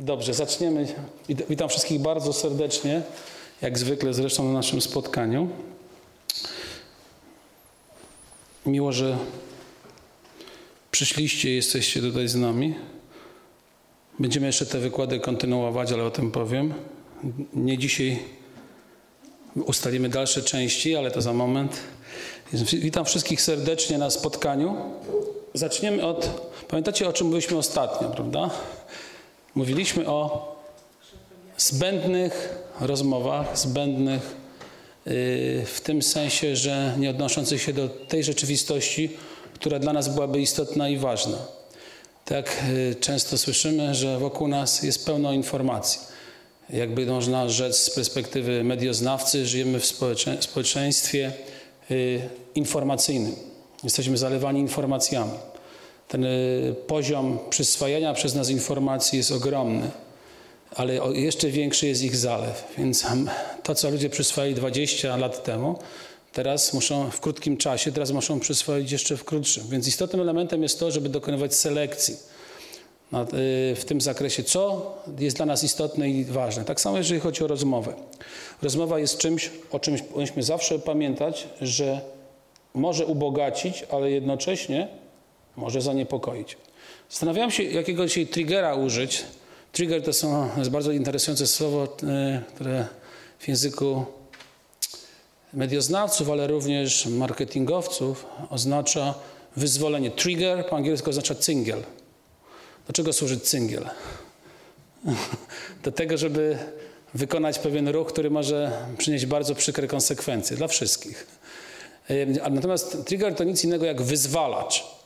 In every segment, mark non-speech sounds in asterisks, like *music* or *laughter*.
Dobrze, zaczniemy. Witam wszystkich bardzo serdecznie, jak zwykle zresztą na naszym spotkaniu. Miło, że przyszliście i jesteście tutaj z nami. Będziemy jeszcze te wykłady kontynuować, ale o tym powiem. Nie dzisiaj ustalimy dalsze części, ale to za moment. Witam wszystkich serdecznie na spotkaniu. Zaczniemy od. Pamiętacie, o czym mówiliśmy ostatnio, prawda? Mówiliśmy o zbędnych rozmowach, zbędnych yy, w tym sensie, że nie odnoszących się do tej rzeczywistości, która dla nas byłaby istotna i ważna. Tak yy, często słyszymy, że wokół nas jest pełno informacji. Jakby można rzec z perspektywy medioznawcy, żyjemy w społeczeństwie yy, informacyjnym. Jesteśmy zalewani informacjami. Ten poziom przyswajania przez nas informacji jest ogromny, ale jeszcze większy jest ich zalew. Więc to, co ludzie przyswajali 20 lat temu, teraz muszą w krótkim czasie, teraz muszą przyswoić jeszcze w krótszym. Więc istotnym elementem jest to, żeby dokonywać selekcji w tym zakresie, co jest dla nas istotne i ważne. Tak samo jeżeli chodzi o rozmowę. Rozmowa jest czymś, o czymś powinniśmy zawsze pamiętać, że może ubogacić, ale jednocześnie może zaniepokoić. Zastanawiałem się, jakiego dzisiaj triggera użyć. Trigger to, są, jest bardzo interesujące słowo, e, które w języku medioznawców, ale również marketingowców oznacza wyzwolenie. Trigger po angielsku oznacza cyngiel. Do czego służy cyngiel? *laughs* Do tego, żeby wykonać pewien ruch, który może przynieść bardzo przykre konsekwencje dla wszystkich. E, natomiast trigger to nic innego jak wyzwalacz.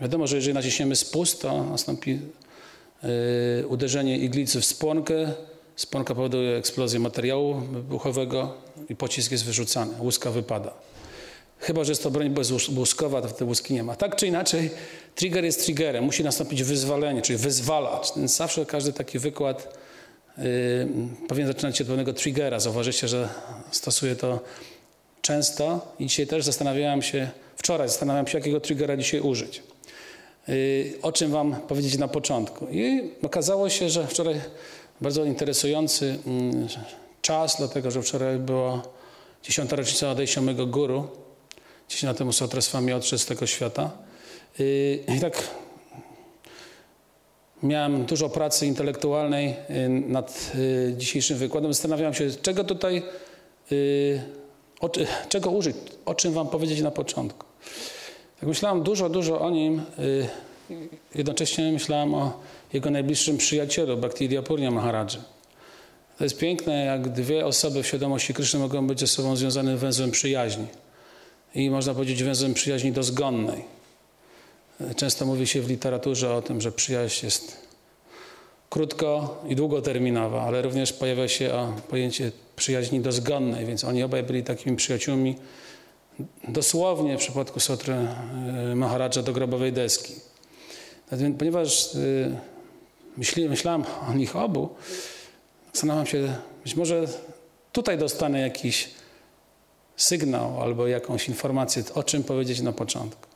Wiadomo, że jeżeli naciśniemy spust, to nastąpi yy, uderzenie iglicy w spłonkę. Spłonka powoduje eksplozję materiału wybuchowego i pocisk jest wyrzucany, łuska wypada. Chyba, że jest to broń bezłuskowa, to wtedy łuski nie ma. Tak czy inaczej, trigger jest triggerem. Musi nastąpić wyzwalenie, czyli wyzwalacz. Więc zawsze każdy taki wykład yy, powinien zaczynać się od pewnego triggera. Zauważycie, że stosuję to często i dzisiaj też zastanawiałem się, wczoraj zastanawiałem się, jakiego triggera dzisiaj użyć. Y, o czym Wam powiedzieć na początku. I okazało się, że wczoraj bardzo interesujący mm, czas, dlatego że wczoraj była dziesiąta rocznica odejścia mego guru. 10 lat temu Sotraswami odszedł z tego świata. Y, I tak miałem dużo pracy intelektualnej y, nad dzisiejszym wykładem. Zastanawiałem się, czego tutaj, czego użyć, o czym Wam powiedzieć na początku. Tak myślałem dużo, dużo o nim. Y, jednocześnie myślałem o jego najbliższym przyjacielu, Bhakti Purnia Maharadży. To jest piękne, jak dwie osoby w świadomości Kryszny mogą być ze sobą związane węzłem przyjaźni. I można powiedzieć węzłem przyjaźni dozgonnej. Często mówi się w literaturze o tym, że przyjaźń jest krótko i długoterminowa, ale również pojawia się pojęcie przyjaźni dozgonnej, więc oni obaj byli takimi przyjaciółmi dosłownie w przypadku Sotry e, Maharadża do grobowej deski. Ponieważ e, myślałem o nich obu, zastanawiam się, być może tutaj dostanę jakiś sygnał albo jakąś informację, o czym powiedzieć na początku.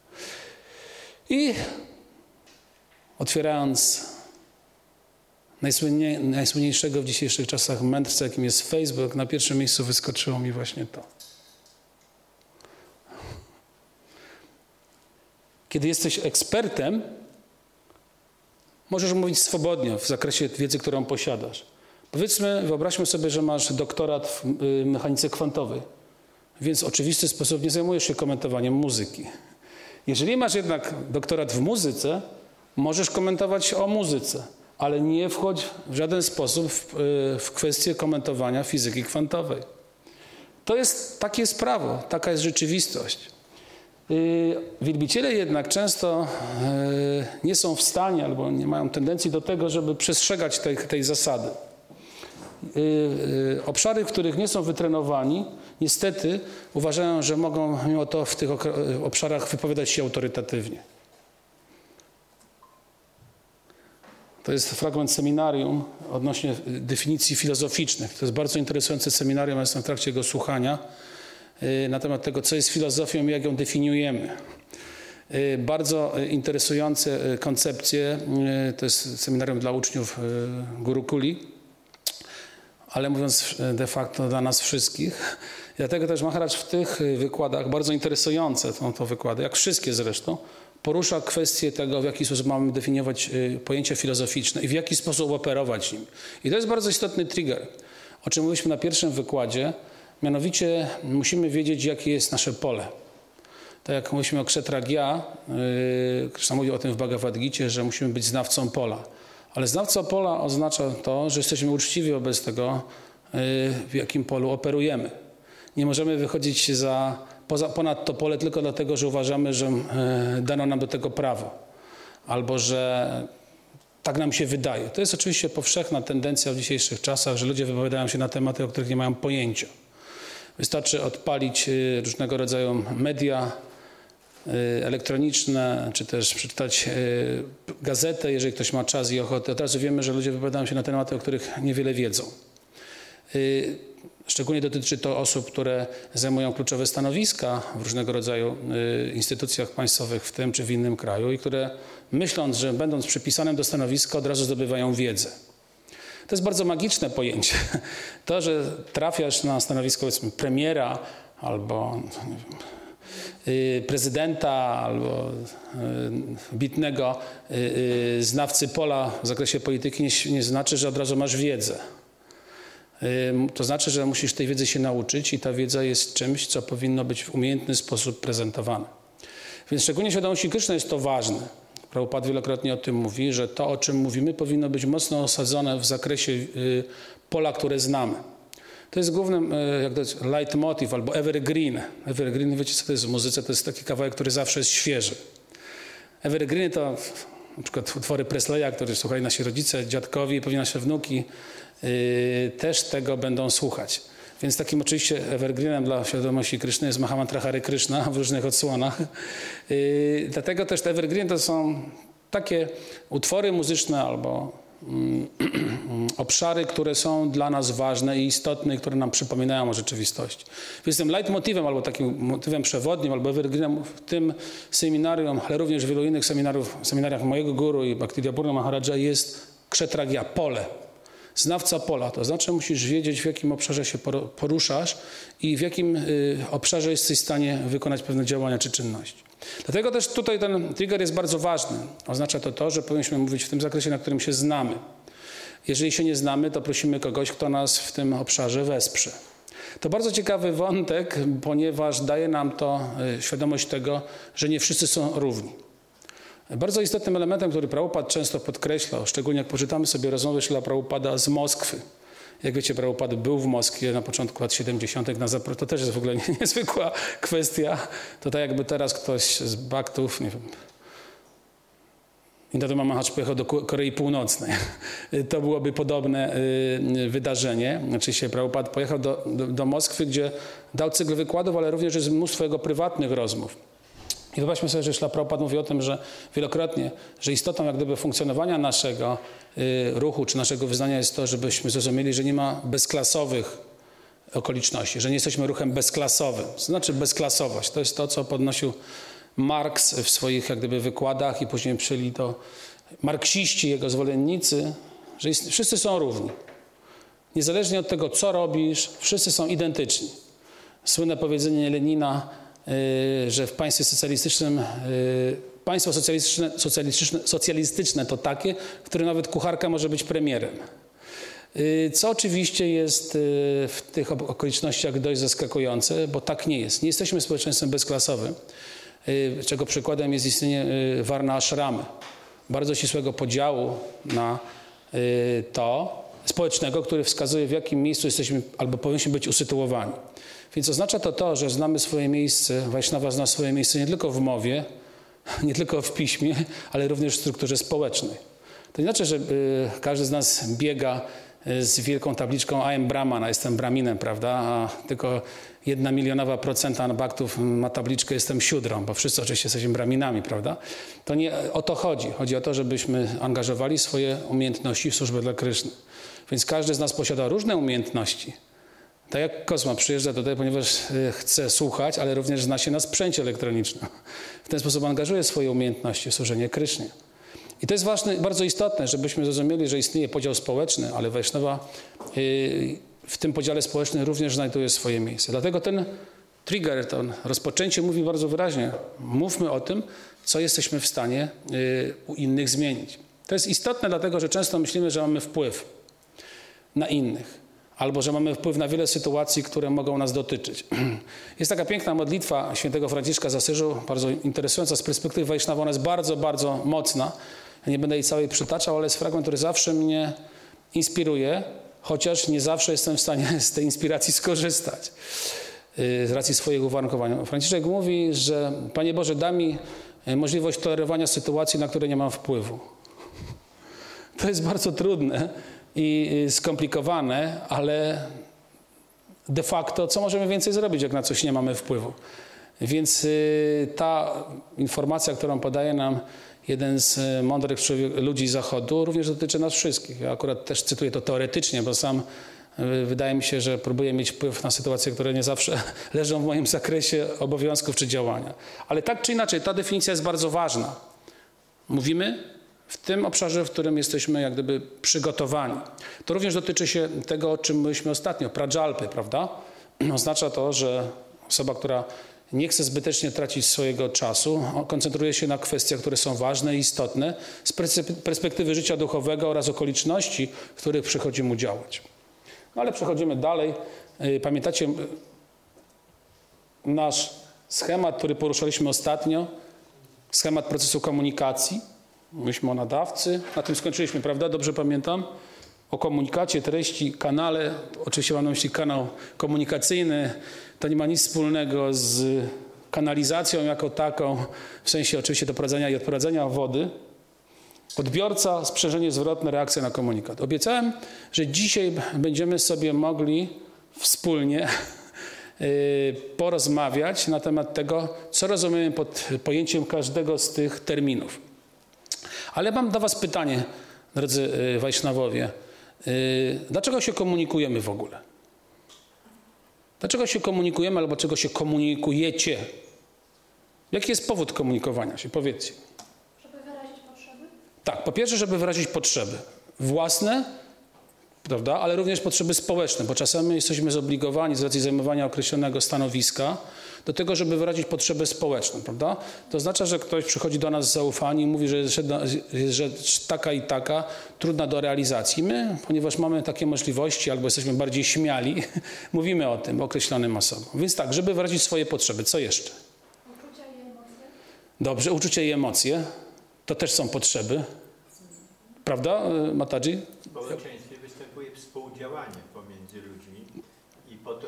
I otwierając najsłynniejszego w dzisiejszych czasach mędrca, jakim jest Facebook, na pierwszym miejscu wyskoczyło mi właśnie to. Kiedy jesteś ekspertem, możesz mówić swobodnie w zakresie wiedzy, którą posiadasz. Powiedzmy, wyobraźmy sobie, że masz doktorat w y, mechanice kwantowej, więc w oczywisty sposób nie zajmujesz się komentowaniem muzyki. Jeżeli masz jednak doktorat w muzyce, możesz komentować o muzyce, ale nie wchodź w żaden sposób w, y, w kwestię komentowania fizyki kwantowej. To jest takie jest prawo, taka jest rzeczywistość. Y, wielbiciele jednak często y, nie są w stanie albo nie mają tendencji do tego, żeby przestrzegać tej, tej zasady. Y, obszary, w których nie są wytrenowani, niestety uważają, że mogą mimo to w tych obszarach wypowiadać się autorytatywnie. To jest fragment seminarium odnośnie definicji filozoficznych. To jest bardzo interesujące seminarium, ja jestem w trakcie jego słuchania. Y, na temat tego, co jest filozofią i jak ją definiujemy. Y, bardzo interesujące koncepcje. To jest seminarium dla uczniów Gurukuli, ale mówiąc de facto dla nas wszystkich. Dlatego też Maharaj w tych wykładach, bardzo interesujące są to wykłady, jak wszystkie zresztą, porusza kwestię tego, w jaki sposób mamy definiować pojęcia filozoficzne i w jaki sposób operować nim. I to jest bardzo istotny trigger, o czym mówiliśmy na pierwszym wykładzie. Mianowicie musimy wiedzieć, jakie jest nasze pole. Tak jak mówiliśmy o Kshetragya, yy, Krishna mówił o tym w Bhagavad Gita, że musimy być znawcą pola. Ale znawca pola oznacza to, że jesteśmy uczciwi wobec tego, yy, w jakim polu operujemy. Nie możemy wychodzić za, poza, ponad to pole tylko dlatego, że uważamy, że yy, dano nam do tego prawo. Albo że tak nam się wydaje. To jest oczywiście powszechna tendencja w dzisiejszych czasach, że ludzie wypowiadają się na tematy, o których nie mają pojęcia. Wystarczy odpalić y, różnego rodzaju media y, elektroniczne, czy też przeczytać y, gazetę, jeżeli ktoś ma czas i ochotę. Od razu wiemy, że ludzie wypowiadają się na tematy, o których niewiele wiedzą. Szczególnie dotyczy to osób, które zajmują kluczowe stanowiska w różnego rodzaju instytucjach państwowych w tym czy w innym kraju i które myśląc, że będąc przypisanym do stanowiska od razu zdobywają wiedzę. To jest bardzo magiczne pojęcie. *laughs* To, że trafiasz na stanowisko premiera albo y, prezydenta albo y, bitnego y, znawcy pola w zakresie polityki nie, nie znaczy, że od razu masz wiedzę. To znaczy, że musisz tej wiedzy się nauczyć i ta wiedza jest czymś, co powinno być w umiejętny sposób prezentowane. Więc szczególnie świadomości Kryszny jest to ważne. Prabhupada wielokrotnie o tym mówi, że to, o czym mówimy, powinno być mocno osadzone w zakresie y, pola, które znamy. To jest głównym, y, jak to jest, leitmotiv albo evergreen. Evergreen, wiecie co to jest w muzyce? To jest taki kawałek, który zawsze jest świeży. Evergreen to na przykład utwory Presleya, które słuchali nasi rodzice, dziadkowie, pewnie nasze wnuki, yy, też tego będą słuchać. Więc takim oczywiście evergreenem dla świadomości Kryszny jest Mahamantra Hare Krishna w różnych odsłonach. Yy, dlatego też te evergreen to są takie utwory muzyczne albo mm, *clears throat* obszary, które są dla nas ważne i istotne, które nam przypominają o rzeczywistości. Więc tym leitmotivem albo takim motywem przewodnim albo evergreenem w tym seminarium, ale również w wielu innych seminariach mojego guru i Bhakti Purna Maharaja jest kshetragia, pole znawca pola. To znaczy musisz wiedzieć, w jakim obszarze się poruszasz i w jakim y, obszarze jesteś w stanie wykonać pewne działania czy czynności. Dlatego też tutaj ten trigger jest bardzo ważny. Oznacza to to, że powinniśmy mówić w tym zakresie, na którym się znamy. Jeżeli się nie znamy, to prosimy kogoś, kto nas w tym obszarze wesprze. To bardzo ciekawy wątek, ponieważ daje nam to y, świadomość tego, że nie wszyscy są równi. Bardzo istotnym elementem, który Prabhupada często podkreślał, szczególnie jak poczytamy sobie rozmowy Szla Prabhupada z Moskwy. Jak wiecie, Prabhupada był w Moskwie na początku lat 70. Na. To też jest w ogóle *laughs* niezwykła kwestia. To tak jakby teraz ktoś z Baktów, nie wiem, Indaduma Mahacz pojechał do Korei Północnej. *laughs* To byłoby podobne y, wydarzenie. Oczywiście Prabhupada pojechał do, do, do Moskwy, gdzie dał cykl wykładów, ale również jest mnóstwo jego prywatnych rozmów. I wyobraźmy sobie, że Szlapropat mówi o tym, że wielokrotnie, że istotą jak gdyby funkcjonowania naszego y, ruchu czy naszego wyznania jest to, żebyśmy zrozumieli, że nie ma bezklasowych okoliczności, że nie jesteśmy ruchem bezklasowym. To znaczy bezklasowość. To jest to, co podnosił Marx w swoich jak gdyby wykładach i później przyjęli to marksiści, jego zwolennicy, że jest, wszyscy są równi. Niezależnie od tego, co robisz, wszyscy są identyczni. Słynne powiedzenie Lenina, że w państwie socjalistycznym y, państwo socjalistyczne, socjalistyczne, socjalistyczne to takie, w którym nawet kucharka może być premierem. Y, co oczywiście jest w tych okolicznościach dość zaskakujące, bo tak nie jest. Nie jesteśmy społeczeństwem bezklasowym, czego przykładem jest istnienie Warna Ashramy. Bardzo ścisłego podziału na to społecznego, który wskazuje w jakim miejscu jesteśmy albo powinniśmy być usytuowani. Więc oznacza to to, że znamy swoje miejsce, Wajsznawa zna swoje miejsce nie tylko w mowie, *laughs* nie tylko w piśmie, ale również w strukturze społecznej. To nie znaczy, że y, każdy z nas biega y, z wielką tabliczką I am Brahmana, jestem Braminem, prawda? A tylko jedna milionowa procenta baktów ma tabliczkę jestem siódrą, bo wszyscy oczywiście jesteśmy Braminami, prawda? To nie o to chodzi. Chodzi o to, żebyśmy angażowali swoje umiejętności w służbę dla Kryszny. Więc każdy z nas posiada różne umiejętności Tak jak Kosma przyjeżdża tutaj, ponieważ e, chce słuchać, ale również zna się na sprzęcie elektronicznym. W ten sposób angażuje swoje umiejętności w służenie Krysznie. I to jest ważne, bardzo istotne, żebyśmy zrozumieli, że istnieje podział społeczny, ale Wajsznawa y, w tym podziale społecznym również znajduje swoje miejsce. Dlatego ten trigger, to rozpoczęcie mówi bardzo wyraźnie. Mówmy o tym, co jesteśmy w stanie y, u innych zmienić. To jest istotne, dlatego że często myślimy, że mamy wpływ na innych, albo że mamy wpływ na wiele sytuacji, które mogą nas dotyczyć. *clears throat* Jest taka piękna modlitwa świętego Franciszka z Asyżu, bardzo interesująca z perspektywy Wajsznawa, ona jest bardzo, bardzo mocna. Ja nie będę jej całej przytaczał, ale jest fragment, który zawsze mnie inspiruje, chociaż nie zawsze jestem w stanie *laughs* z tej inspiracji skorzystać y, z racji swoich uwarunkowań. Franciszek mówi, że Panie Boże, da mi y, możliwość tolerowania sytuacji, na które nie mam wpływu. *laughs* To jest bardzo trudne i y, skomplikowane, ale de facto co możemy więcej zrobić, jak na coś nie mamy wpływu? Więc ta informacja, którą podaje nam jeden z e, mądrych ludzi Zachodu, również dotyczy nas wszystkich. Ja akurat też cytuję to teoretycznie, bo sam wydaje mi się, że próbuję mieć wpływ na sytuacje, które nie zawsze *laughs* leżą w moim zakresie obowiązków czy działania. Ale tak czy inaczej, ta definicja jest bardzo ważna. Mówimy w tym obszarze, w którym jesteśmy jak gdyby przygotowani. To również dotyczy się tego, o czym mówiliśmy ostatnio, prajalpy, prawda? *clears throat* Oznacza to, że osoba, która nie chce zbytecznie tracić swojego czasu, koncentruje się na kwestiach, które są ważne i istotne z perspektywy życia duchowego oraz okoliczności, w których przychodzi mu działać. No ale przechodzimy dalej. Y, pamiętacie nasz schemat, który poruszaliśmy ostatnio? Schemat procesu komunikacji. Nadawcy. Na tym skończyliśmy, prawda? Dobrze pamiętam? O komunikacie, treści, kanale. Oczywiście mam na myśli kanał komunikacyjny, to nie ma nic wspólnego z kanalizacją jako taką, w sensie oczywiście doprowadzenia i odprowadzenia wody. Odbiorca, sprzężenie zwrotne, reakcja na komunikat. Obiecałem, że dzisiaj będziemy sobie mogli wspólnie *laughs* y, porozmawiać na temat tego, co rozumiemy pod pojęciem każdego z tych terminów. Ale mam do Was pytanie, drodzy y, Wajsznawowie. Y, dlaczego się komunikujemy w ogóle? Dlaczego się komunikujemy albo czego się komunikujecie? Jaki jest powód komunikowania się? Powiedzcie. Żeby wyrazić potrzeby? Tak, po pierwsze, żeby wyrazić potrzeby własne, prawda, ale również potrzeby społeczne, bo czasami jesteśmy zobligowani z racji zajmowania określonego stanowiska do tego, żeby wyrazić potrzebę społeczną, prawda? To oznacza, że ktoś przychodzi do nas z zaufaniem i mówi, że jest rzecz taka i taka, trudna do realizacji. My, ponieważ mamy takie możliwości albo jesteśmy bardziej śmiali, *laughs* mówimy o tym określonym osobom. Więc tak, żeby wyrazić swoje potrzeby. Co jeszcze? Uczucia i emocje. Dobrze, uczucia i emocje. To też są potrzeby. Prawda, Matadzi? W społeczeństwie występuje współdziałanie pomiędzy ludźmi i po to,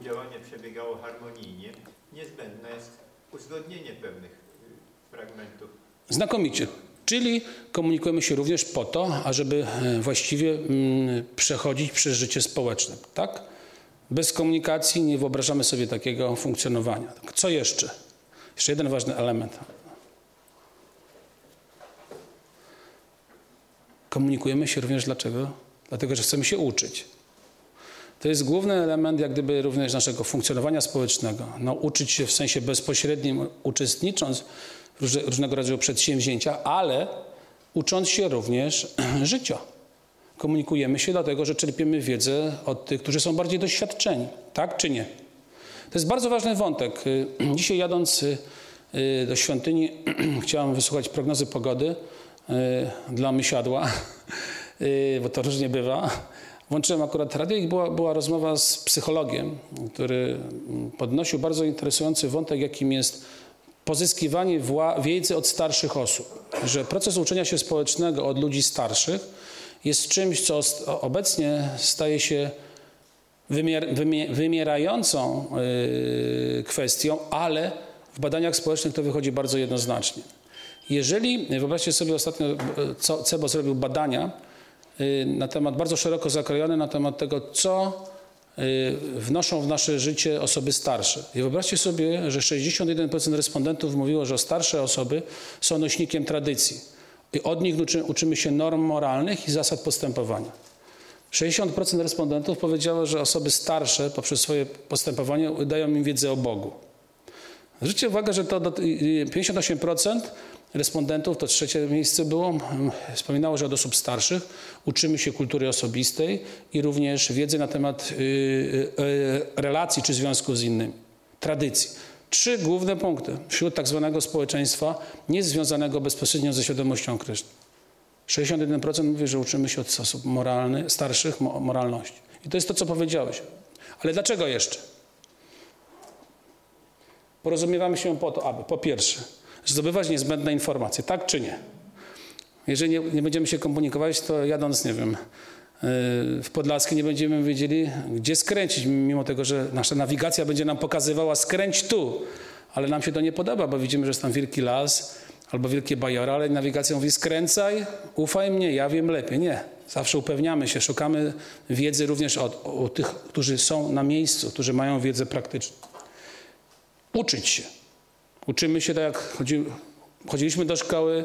współdziałanie przebiegało harmonijnie, niezbędne jest uzgodnienie pewnych y, fragmentów. Znakomicie. Czyli komunikujemy się również po to, ażeby e, właściwie mm, przechodzić przez życie społeczne. Tak? Bez komunikacji nie wyobrażamy sobie takiego funkcjonowania. Co jeszcze? Jeszcze jeden ważny element. Komunikujemy się również dlaczego? Dlatego, że chcemy się uczyć. To jest główny element jak gdyby również naszego funkcjonowania społecznego. No, uczyć się w sensie bezpośrednim, uczestnicząc w różnego rodzaju przedsięwzięcia, ale ucząc się również *clears throat* życia. Komunikujemy się dlatego, że czerpiemy wiedzę od tych, którzy są bardziej doświadczeni. Tak czy nie? To jest bardzo ważny wątek. *clears throat* Dzisiaj jadąc y, do świątyni *clears throat* chciałem wysłuchać prognozy pogody y, dla mysiadła, *laughs* y, bo to różnie bywa. Włączyłem akurat radio i była, była rozmowa z psychologiem, który podnosił bardzo interesujący wątek, jakim jest pozyskiwanie wiedzy od starszych osób. Że proces uczenia się społecznego od ludzi starszych jest czymś, co obecnie staje się wymier wymierającą yy, kwestią, ale w badaniach społecznych to wychodzi bardzo jednoznacznie. Jeżeli, wyobraźcie sobie ostatnio, co CEBO zrobił badania, na temat bardzo szeroko zakrojony na temat tego, co y, wnoszą w nasze życie osoby starsze. I wyobraźcie sobie, że 61% respondentów mówiło, że starsze osoby są nośnikiem tradycji. I od nich uczy, uczymy się norm moralnych i zasad postępowania. 60% respondentów powiedziało, że osoby starsze poprzez swoje postępowanie dają im wiedzę o Bogu. Zwróćcie uwagę, że to do, y, 58% respondentów, to trzecie miejsce było, mm, wspominało, że od osób starszych uczymy się kultury osobistej i również wiedzy na temat y, y, y, relacji czy związków z innymi, tradycji. Trzy główne punkty wśród tak zwanego społeczeństwa niezwiązanego bezpośrednio ze świadomością Kryszny. 61% mówi, że uczymy się od osób moralnych, starszych mo- moralności. I to jest to, co powiedziałeś. Ale dlaczego jeszcze? Porozumiewamy się po to, aby po pierwsze zdobywać niezbędne informacje, tak czy nie? Jeżeli nie, nie będziemy się komunikować, to jadąc, nie wiem, yy, w Podlaskie nie będziemy wiedzieli, gdzie skręcić, mimo tego, że nasza nawigacja będzie nam pokazywała skręć tu, ale nam się to nie podoba, bo widzimy, że jest tam wielki las albo wielkie bajora, ale nawigacja mówi skręcaj, ufaj mnie, ja wiem lepiej. Nie. Zawsze upewniamy się, szukamy wiedzy również od, o tych, którzy są na miejscu, którzy mają wiedzę praktyczną. Uczyć się. Uczymy się tak jak chodzi, chodziliśmy do szkoły,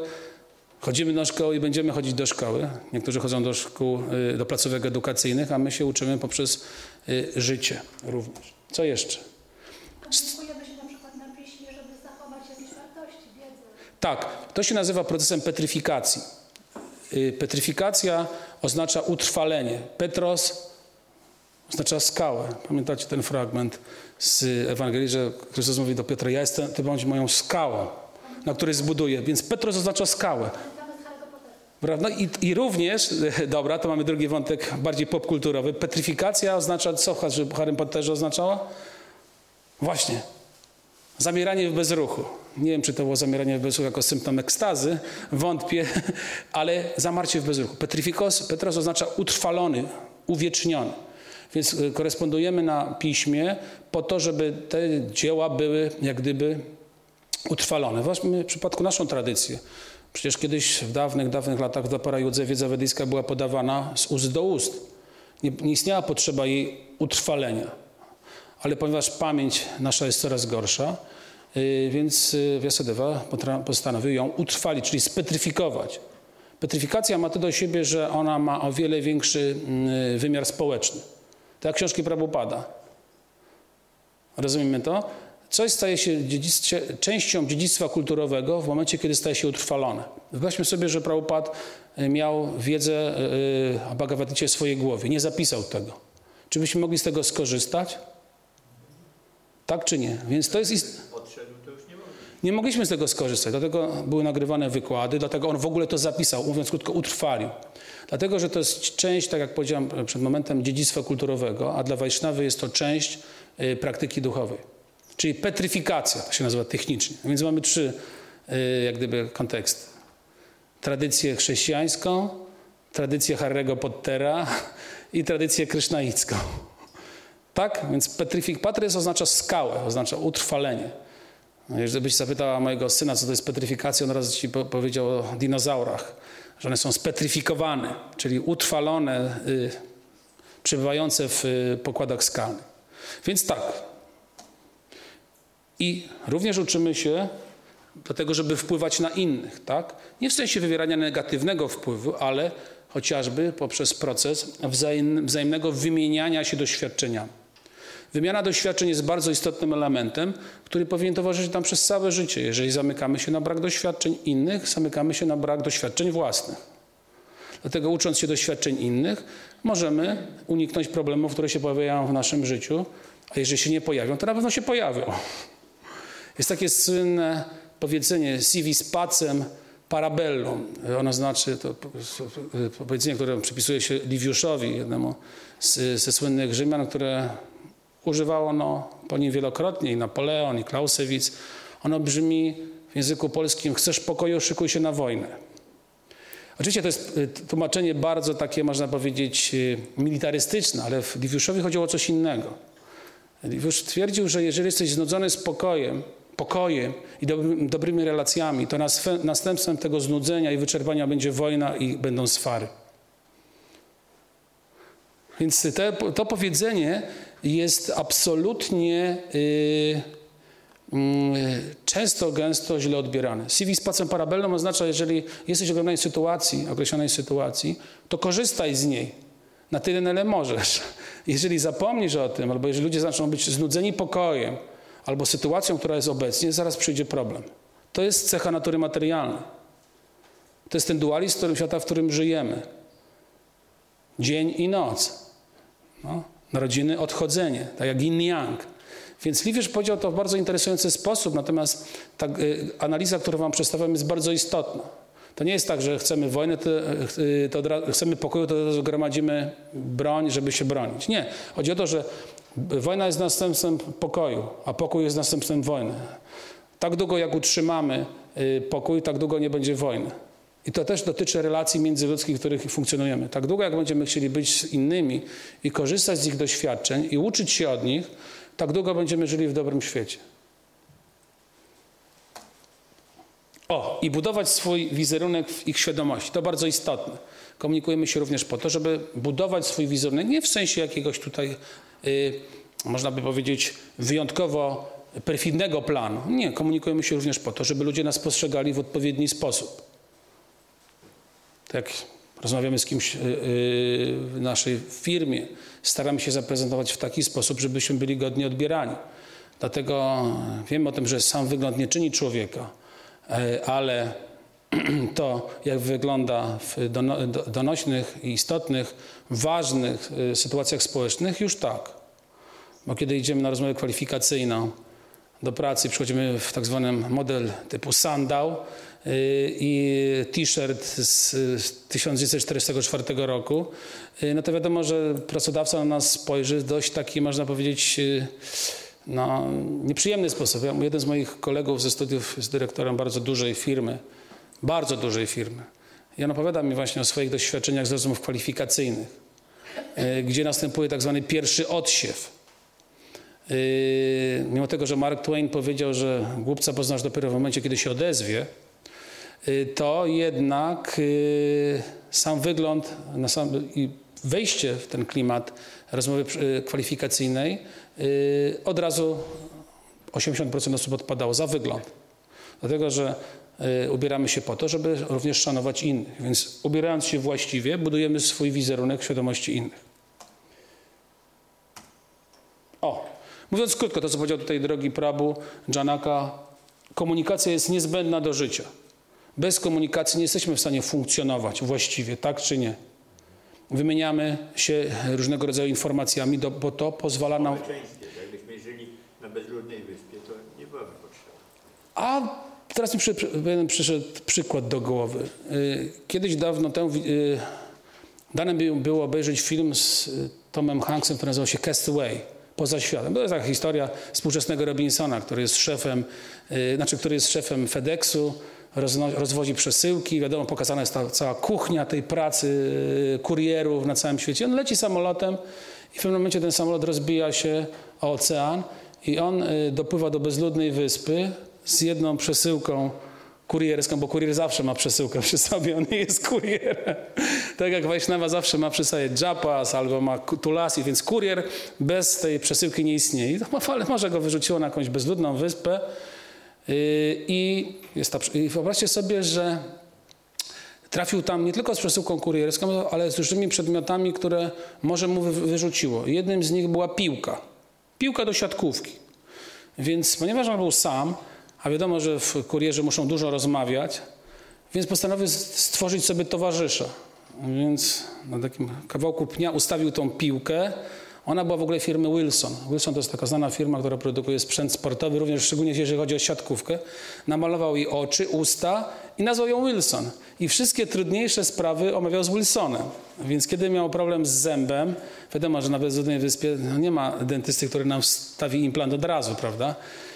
chodzimy do szkoły i będziemy chodzić do szkoły. Niektórzy chodzą do szkół, y, do placówek edukacyjnych, a my się uczymy poprzez y, życie również. Co jeszcze? Komunikujemy się na przykład na piśmie, żeby zachować jakieś wartości, wiedzę. Tak, to się nazywa procesem petryfikacji. Y, Petryfikacja oznacza utrwalenie. Petros oznacza skałę. Pamiętacie ten fragment z Ewangelii, że Chrystus mówi do Piotra, ja jestem, ty bądź moją skałą, na której zbuduję. Więc Petros oznacza skałę. Prawda? I, I również, *laughs* dobra, to mamy drugi wątek bardziej popkulturowy. Petryfikacja oznacza, co w Harrym Potterze oznaczała? Właśnie, zamieranie w bezruchu. Nie wiem, czy to było zamieranie w bezruchu jako symptom ekstazy, wątpię, *laughs* ale zamarcie w bezruchu. Petrifikos, Petros oznacza utrwalony, uwieczniony. Więc y, korespondujemy na piśmie po to, żeby te dzieła były jak gdyby utrwalone. W przypadku naszą tradycję. Przecież kiedyś w dawnych, dawnych latach w Parajudze wiedza wedyjska była podawana z ust do ust. Nie, nie istniała potrzeba jej utrwalenia. Ale ponieważ pamięć nasza jest coraz gorsza, yy, więc yy, Wiasodewa postanowił ją utrwalić, czyli spetryfikować. Petryfikacja ma to do siebie, że ona ma o wiele większy yy, wymiar społeczny. Jak książki Prabhupada. Rozumiemy to? Coś staje się częścią dziedzictwa kulturowego w momencie, kiedy staje się utrwalone. Wyobraźmy sobie, że Prabhupada y, miał wiedzę y, o Bhagavad Gita w swojej głowie. Nie zapisał tego. Czy byśmy mogli z tego skorzystać? Tak czy nie? Więc to jest... Ist... Nie mogliśmy z tego skorzystać, dlatego były nagrywane wykłady, dlatego on w ogóle to zapisał, mówiąc krótko, utrwalił. Dlatego, że to jest część, tak jak powiedziałem przed momentem, dziedzictwa kulturowego, a dla Wajsznawy jest to część y, praktyki duchowej. Czyli petryfikacja, to się nazywa technicznie. Więc mamy trzy y, jak gdyby konteksty. Tradycję chrześcijańską, tradycję Harry'ego Pottera i tradycję krysznaicką. Tak? Więc petryfik, oznacza skałę, oznacza utrwalenie. No, Jeżeli byś zapytała mojego syna, co to jest petryfikacja, on raz ci po- powiedział o dinozaurach, że one są spetryfikowane, czyli utrwalone, y, przebywające w y, pokładach skalnych. Więc tak. I również uczymy się do tego, żeby wpływać na innych, tak? Nie w sensie wywierania negatywnego wpływu, ale chociażby poprzez proces wzajem, wzajemnego wymieniania się doświadczeniami. Wymiana doświadczeń jest bardzo istotnym elementem, który powinien towarzyszyć nam przez całe życie. Jeżeli zamykamy się na brak doświadczeń innych, zamykamy się na brak doświadczeń własnych. Dlatego ucząc się doświadczeń innych, możemy uniknąć problemów, które się pojawiają w naszym życiu, a jeżeli się nie pojawią, to na pewno się pojawią. Jest takie słynne powiedzenie civis pacem parabellum. Ono znaczy, to powiedzenie, które przypisuje się Liwiuszowi, jednemu z, ze słynnych Rzymian, które używało no, po nim wielokrotnie i Napoleon, i Clausewitz. Ono brzmi w języku polskim chcesz pokoju, szykuj się na wojnę. Oczywiście to jest y, tłumaczenie bardzo takie, można powiedzieć, y, militarystyczne, ale w Liwiuszowi chodziło o coś innego. Liwiusz twierdził, że jeżeli jesteś znudzony spokojem, pokojem i dobrymi, relacjami, to następstwem tego znudzenia i wyczerpania będzie wojna i będą swary. Więc te, to powiedzenie jest absolutnie y, mm, często, gęsto źle odbierane. Civis pacem parabellum oznacza, jeżeli jesteś w określonej sytuacji, określonej sytuacji, to korzystaj z niej. na tyle, na ile możesz. *laughs* Jeżeli zapomnisz o tym, albo jeżeli ludzie zaczną być znudzeni pokojem, albo sytuacją, która jest obecnie, zaraz przyjdzie problem. To jest cecha natury materialnej. To jest ten dualizm świata, w którym żyjemy. Dzień i noc. No, narodziny, odchodzenie, tak jak yin yang. Więc Liwierz powiedział to w bardzo interesujący sposób, natomiast ta y, analiza, którą wam przedstawiam, jest bardzo istotna. To nie jest tak, że chcemy wojny, to, y, to razu, chcemy pokoju, to od razu gromadzimy broń, żeby się bronić. Nie. Chodzi o to, że wojna jest następstwem pokoju, a pokój jest następstwem wojny. Tak długo jak utrzymamy y, pokój, tak długo nie będzie wojny. I to też dotyczy relacji międzyludzkich, w których funkcjonujemy. Tak długo jak będziemy chcieli być z innymi i korzystać z ich doświadczeń i uczyć się od nich, tak długo będziemy żyli w dobrym świecie. O, i budować swój wizerunek w ich świadomości. To bardzo istotne. Komunikujemy się również po to, żeby budować swój wizerunek nie w sensie jakiegoś tutaj, yy, można by powiedzieć, wyjątkowo perfidnego planu. Nie, komunikujemy się również po to, żeby ludzie nas postrzegali w odpowiedni sposób. Tak rozmawiamy z kimś yy, w naszej firmie, staramy się zaprezentować w taki sposób, żebyśmy byli godnie odbierani. Dlatego wiemy o tym, że sam wygląd nie czyni człowieka, ale *clears throat* to, jak wygląda w donośnych, istotnych, ważnych sytuacjach społecznych, już tak. Bo kiedy idziemy na rozmowę kwalifikacyjną do pracy, przychodzimy w tak zwanym model typu sandał i t-shirt z 1944 roku, no to wiadomo, że pracodawca na nas spojrzy w dość taki, można powiedzieć, no, nieprzyjemny sposób. Jeden z moich kolegów ze studiów jest dyrektorem bardzo dużej firmy, bardzo dużej firmy. I on opowiada mi właśnie o swoich doświadczeniach z rozmów kwalifikacyjnych, gdzie następuje tak zwany pierwszy odsiew. Mimo tego, że Mark Twain powiedział, że głupca poznasz dopiero w momencie, kiedy się odezwie, to jednak sam wygląd sam, i wejście w ten klimat rozmowy kwalifikacyjnej od razu 80% osób odpadało za wygląd. Dlatego, że ubieramy się po to, żeby również szanować innych. Więc ubierając się właściwie, budujemy swój wizerunek w świadomości innych. O, mówiąc krótko, to co powiedział tutaj drogi Prabu Janaka, komunikacja jest niezbędna do życia. Bez komunikacji nie jesteśmy w stanie funkcjonować właściwie, tak czy nie. Wymieniamy się różnego rodzaju informacjami, bo to pozwala nam... Jakbyśmy żyli na bezludnej wyspie, to nie byłaby potrzeba. A teraz mi przy, przyszedł przykład do głowy. Kiedyś dawno temu dane było obejrzeć film z Tomem Hanksem, który nazywał się Castaway poza światem. To jest taka historia współczesnego Robinsona, który jest szefem, znaczy, który jest szefem FedExu, rozwozi przesyłki. Wiadomo, pokazana jest ta cała kuchnia tej pracy y, kurierów na całym świecie. On leci samolotem i w pewnym momencie ten samolot rozbija się o ocean i on y, dopływa do bezludnej wyspy z jedną przesyłką kurierską, bo kurier zawsze ma przesyłkę przy sobie, on nie jest kurierem. Tak jak Wajsznawa zawsze ma przy sobie japas albo ma tulasi, więc kurier bez tej przesyłki nie istnieje. Ale może go wyrzuciło na jakąś bezludną wyspę, Yy, I, jest ta, I wyobraźcie sobie, że trafił tam nie tylko z przesyłką kurierską, ale z różnymi przedmiotami, które może mu wyrzuciło. Jednym z nich była piłka. Piłka do siatkówki. Więc ponieważ on był sam, a wiadomo, że w kurierze muszą dużo rozmawiać, więc postanowił stworzyć sobie towarzysza. Więc na takim kawałku pnia ustawił tą piłkę, ona była w ogóle firmy Wilson. Wilson to jest taka znana firma, która produkuje sprzęt sportowy, również szczególnie jeżeli chodzi o siatkówkę. Namalował jej oczy, usta i nazwał ją Wilson. I wszystkie trudniejsze sprawy omawiał z Wilsonem. Więc kiedy miał problem z zębem, wiadomo, że na bezludnej wyspie no nie ma dentysty, który nam wstawi implant od razu, prawda?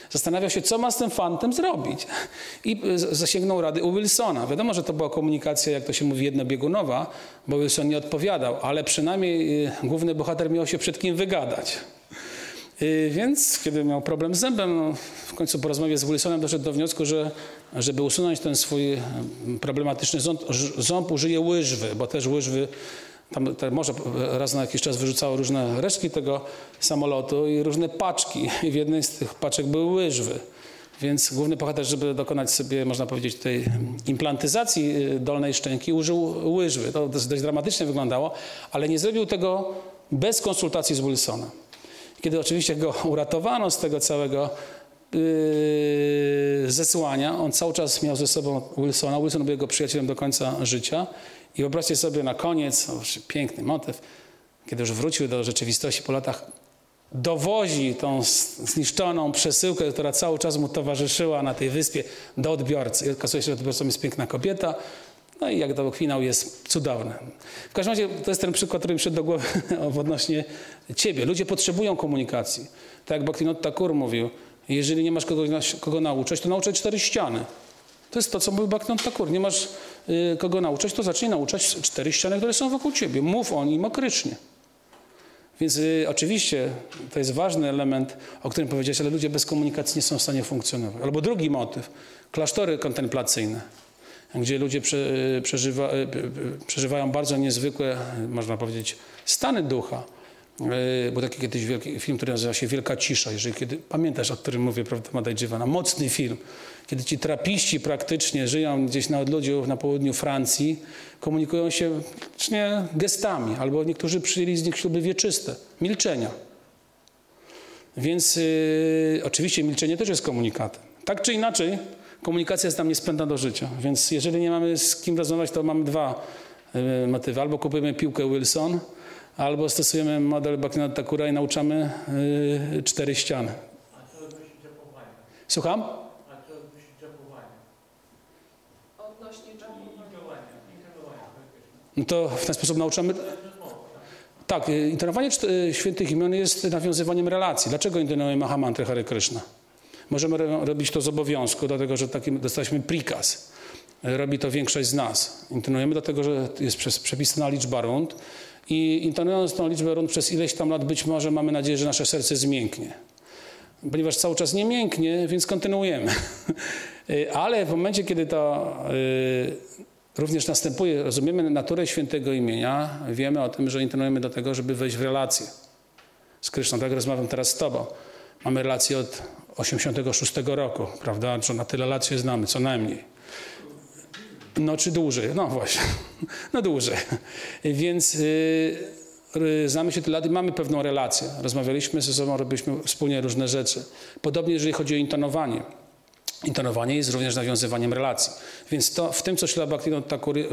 Zastanawiał się, co ma z tym fantem zrobić. I zasięgnął rady u Wilsona. Wiadomo, że to była komunikacja, jak to się mówi, jednobiegunowa, bo Wilson nie odpowiadał, ale przynajmniej y, główny bohater miał się przed kim wygadać. Y, więc kiedy miał problem z zębem, no, w końcu po rozmowie z Wilsonem doszedł do wniosku, że żeby usunąć ten swój problematyczny ząb, ząb użyje łyżwy, bo też łyżwy tam morze raz na jakiś czas wyrzucało różne resztki tego samolotu i różne paczki. I w jednej z tych paczek były łyżwy. Więc główny bohater, żeby dokonać sobie, można powiedzieć, tej implantyzacji y, dolnej szczęki, użył łyżwy. To dość dramatycznie wyglądało, ale nie zrobił tego bez konsultacji z Wilsona. Kiedy oczywiście go *laughs* uratowano z tego całego yy, zesłania, on cały czas miał ze sobą Wilsona. Wilson był jego przyjacielem do końca życia. I wyobraźcie sobie na koniec, piękny motyw, kiedy już wrócił do rzeczywistości po latach, dowozi tą zniszczoną przesyłkę, która cały czas mu towarzyszyła na tej wyspie do odbiorcy. I okazuje się, że odbiorcą jest piękna kobieta. No i jak to finał jest cudowny. W każdym razie to jest ten przykład, który mi przyszedł do głowy *laughs* odnośnie ciebie. Ludzie potrzebują komunikacji. Tak jak Bhaktivinoda Thakur mówił, jeżeli nie masz kogo, kogo nauczać, to nauczaj cztery ściany. To jest to, co mówił Bhaktivinoda Thakur. Nie masz y, kogo nauczać, to zacznij nauczać cztery ściany, które są wokół ciebie. Mów o nim okrycznie. Więc y, oczywiście to jest ważny element, o którym powiedziałeś, ale ludzie bez komunikacji nie są w stanie funkcjonować. Albo drugi motyw, klasztory kontemplacyjne, gdzie ludzie prze, y, przeżywa, y, przeżywają bardzo niezwykłe, można powiedzieć, stany ducha. Był taki kiedyś wielki film, który nazywa się Wielka Cisza. Jeżeli kiedy, pamiętasz, o którym mówię, prawda, Madaj Dziwana? Mocny film. Kiedy ci trapiści praktycznie żyją gdzieś na odludziu na południu Francji, komunikują się praktycznie gestami, albo niektórzy przyjęli z nich śluby wieczyste, milczenia. Więc y, oczywiście milczenie też jest komunikatem. Tak czy inaczej, komunikacja jest nam niezbędna do życia. Więc jeżeli nie mamy z kim rozmawiać, to mamy dwa y, motywy. Albo kupujemy piłkę Wilson, albo stosujemy model Bhaktivinoda Thakura i nauczamy y, cztery ściany. Słucham? A co odnośnie czapowania? Odnośnie I, czapu. i działania, i kierowania praktycznie. No to w ten sposób nauczamy. Tak, y, intonowanie y, świętych imion jest nawiązywaniem relacji. Dlaczego intonujemy Mahamantry Hare Krishna? Możemy ro- robić to z obowiązku, dlatego że taki dostaliśmy prikaz. Robi to większość z nas. Intonujemy dlatego, że jest przepisana liczba rund i intonując tą liczbę rund przez ileś tam lat być może mamy nadzieję, że nasze serce zmięknie. Ponieważ cały czas nie mięknie, więc kontynuujemy. *laughs* Y, Ale w momencie, kiedy y, również następuje, rozumiemy naturę świętego imienia, wiemy o tym, że intonujemy do tego, żeby wejść w relację z Kryszną. Tak rozmawiam teraz z Tobą. Mamy relację od 86 roku, prawda? Że na tyle lat się znamy, co najmniej. No czy dłużej? No właśnie, *laughs* no dłużej. Więc y, y, znamy się tyle lat i mamy pewną relację. Rozmawialiśmy ze sobą, robiliśmy wspólnie różne rzeczy. Podobnie jeżeli chodzi o intonowanie. Intonowanie jest również nawiązywaniem relacji. Więc to, w tym, co Śla Bhaktivinoda Thakur y,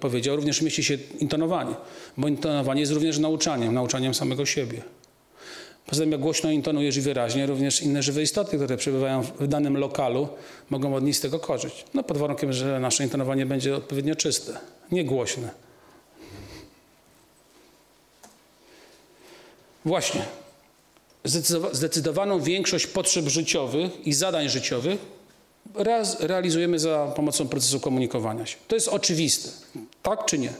powiedział, również mieści się intonowanie. Bo intonowanie jest również nauczaniem, nauczaniem samego siebie. Poza tym, jak głośno intonujesz i wyraźnie, również inne żywe istoty, które przebywają w danym lokalu, mogą odnieść z tego korzyść. No pod warunkiem, że nasze intonowanie będzie odpowiednio czyste, nie głośne. Właśnie. Zdecydowa- Zdecydowaną większość potrzeb życiowych i zadań życiowych raz realizujemy za pomocą procesu komunikowania się. To jest oczywiste. Tak czy nie?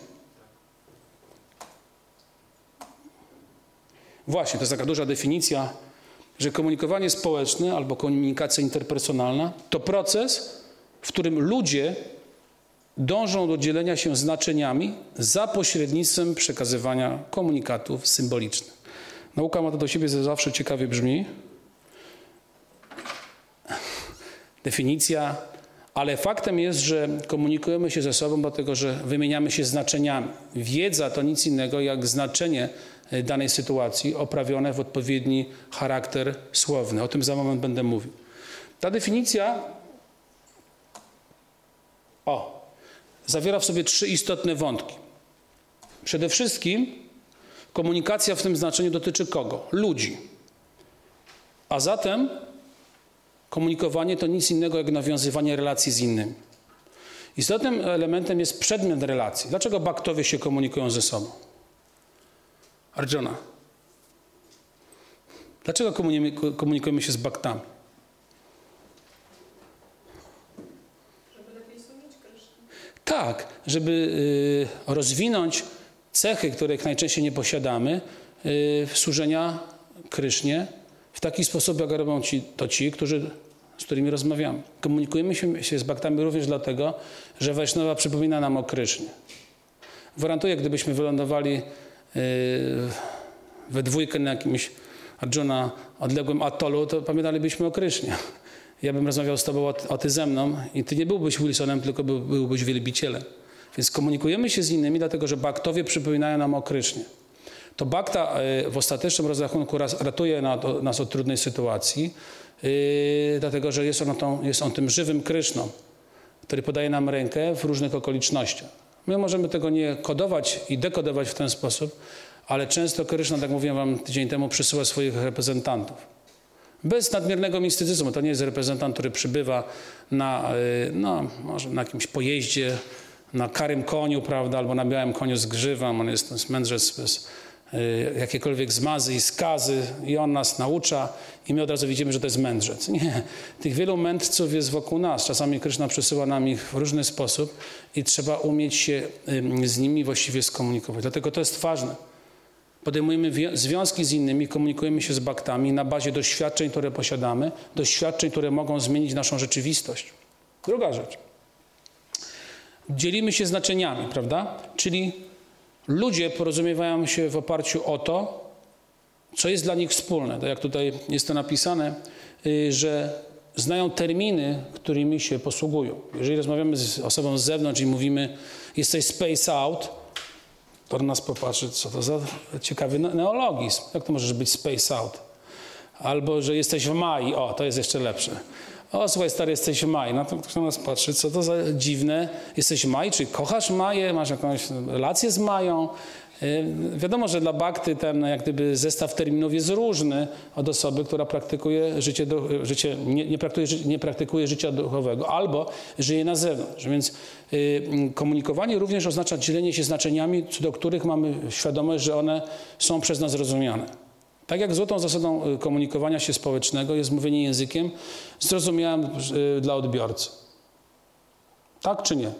Właśnie, to jest taka duża definicja, że komunikowanie społeczne albo komunikacja interpersonalna to proces, w którym ludzie dążą do dzielenia się znaczeniami za pośrednictwem przekazywania komunikatów symbolicznych. Nauka ma to do siebie, że zawsze ciekawie brzmi. Definicja, ale faktem jest, że komunikujemy się ze sobą, dlatego że wymieniamy się znaczeniami. Wiedza to nic innego jak znaczenie e, danej sytuacji oprawione w odpowiedni charakter słowny. O tym za moment będę mówił. Ta definicja o, zawiera w sobie trzy istotne wątki. Przede wszystkim komunikacja w tym znaczeniu dotyczy kogo? Ludzi. A zatem komunikowanie to nic innego jak nawiązywanie relacji z innymi. Istotnym elementem jest przedmiot relacji. Dlaczego baktowie się komunikują ze sobą? Arjuna. Dlaczego komunikujemy, się z baktami? Żeby lepiej służyć Krysznie. Tak, żeby y, rozwinąć cechy, których najczęściej nie posiadamy, y, służenia Krysznie w taki sposób, jak robią ci, to ci, którzy, z którymi rozmawiamy. Komunikujemy się, się z baktami również dlatego, że Wajsznowa przypomina nam o Krysznie. Gwarantuję, gdybyśmy wylądowali y, we dwójkę na jakimś Arjuna odległym atolu, to pamiętalibyśmy o Krysznie. ja bym rozmawiał z tobą o ty ze mną i ty nie byłbyś Wilsonem, tylko był, byłbyś wielbicielem. Więc komunikujemy się z innymi, dlatego że baktowie przypominają nam o Krysznie. To bakta y, w ostatecznym rozrachunku ratuje nas od trudnej sytuacji, yy, dlatego że jest on, tą, jest on tym żywym Kryszną, który podaje nam rękę w różnych okolicznościach. My możemy tego nie kodować i dekodować w ten sposób, ale często Kryszna, tak mówiłem wam tydzień temu, przysyła swoich reprezentantów. Bez nadmiernego mistycyzmu. To nie jest reprezentant, który przybywa na, y, no, może na jakimś pojeździe, na karym koniu, prawda, albo na białym koniu z grzywem. On jest mędrzec bez jakiekolwiek zmazy i skazy i on nas naucza i my od razu widzimy, że to jest mędrzec. *laughs* Nie. Tych wielu mędrców jest wokół nas. Czasami Kryszna przesyła nam ich w różny sposób i trzeba umieć się z nimi właściwie skomunikować. Dlatego to jest ważne. Podejmujemy związki z innymi, komunikujemy się z baktami na bazie doświadczeń, które posiadamy, doświadczeń, które mogą zmienić naszą rzeczywistość. Druga rzecz. Dzielimy się znaczeniami, prawda? Czyli ludzie porozumiewają się w oparciu o to, co jest dla nich wspólne. Tak jak tutaj jest to napisane, y, że znają terminy, którymi się posługują. Jeżeli rozmawiamy z osobą z zewnątrz i mówimy, jesteś space out, to nas popatrzy, co to za ciekawy neologizm. Jak to możesz być space out? Albo, że jesteś w Mai. O, to jest jeszcze lepsze. O, słuchaj, stary, jesteś w Mai. No to ktoś na nas patrzy, co to za dziwne. Jesteś Maj, czy kochasz Maję, masz jakąś relację z Mają. Y, wiadomo, że dla bakty ten jak gdyby zestaw terminów jest różny od osoby, która praktykuje życie, życie nie, nie, praktykuje, nie praktykuje życia duchowego albo żyje na zewnątrz. Więc y, komunikowanie również oznacza dzielenie się znaczeniami, co do których mamy świadomość, że one są przez nas zrozumiane. Tak jak złotą zasadą y, komunikowania się społecznego jest mówienie językiem zrozumiałym dla odbiorcy. Tak czy nie?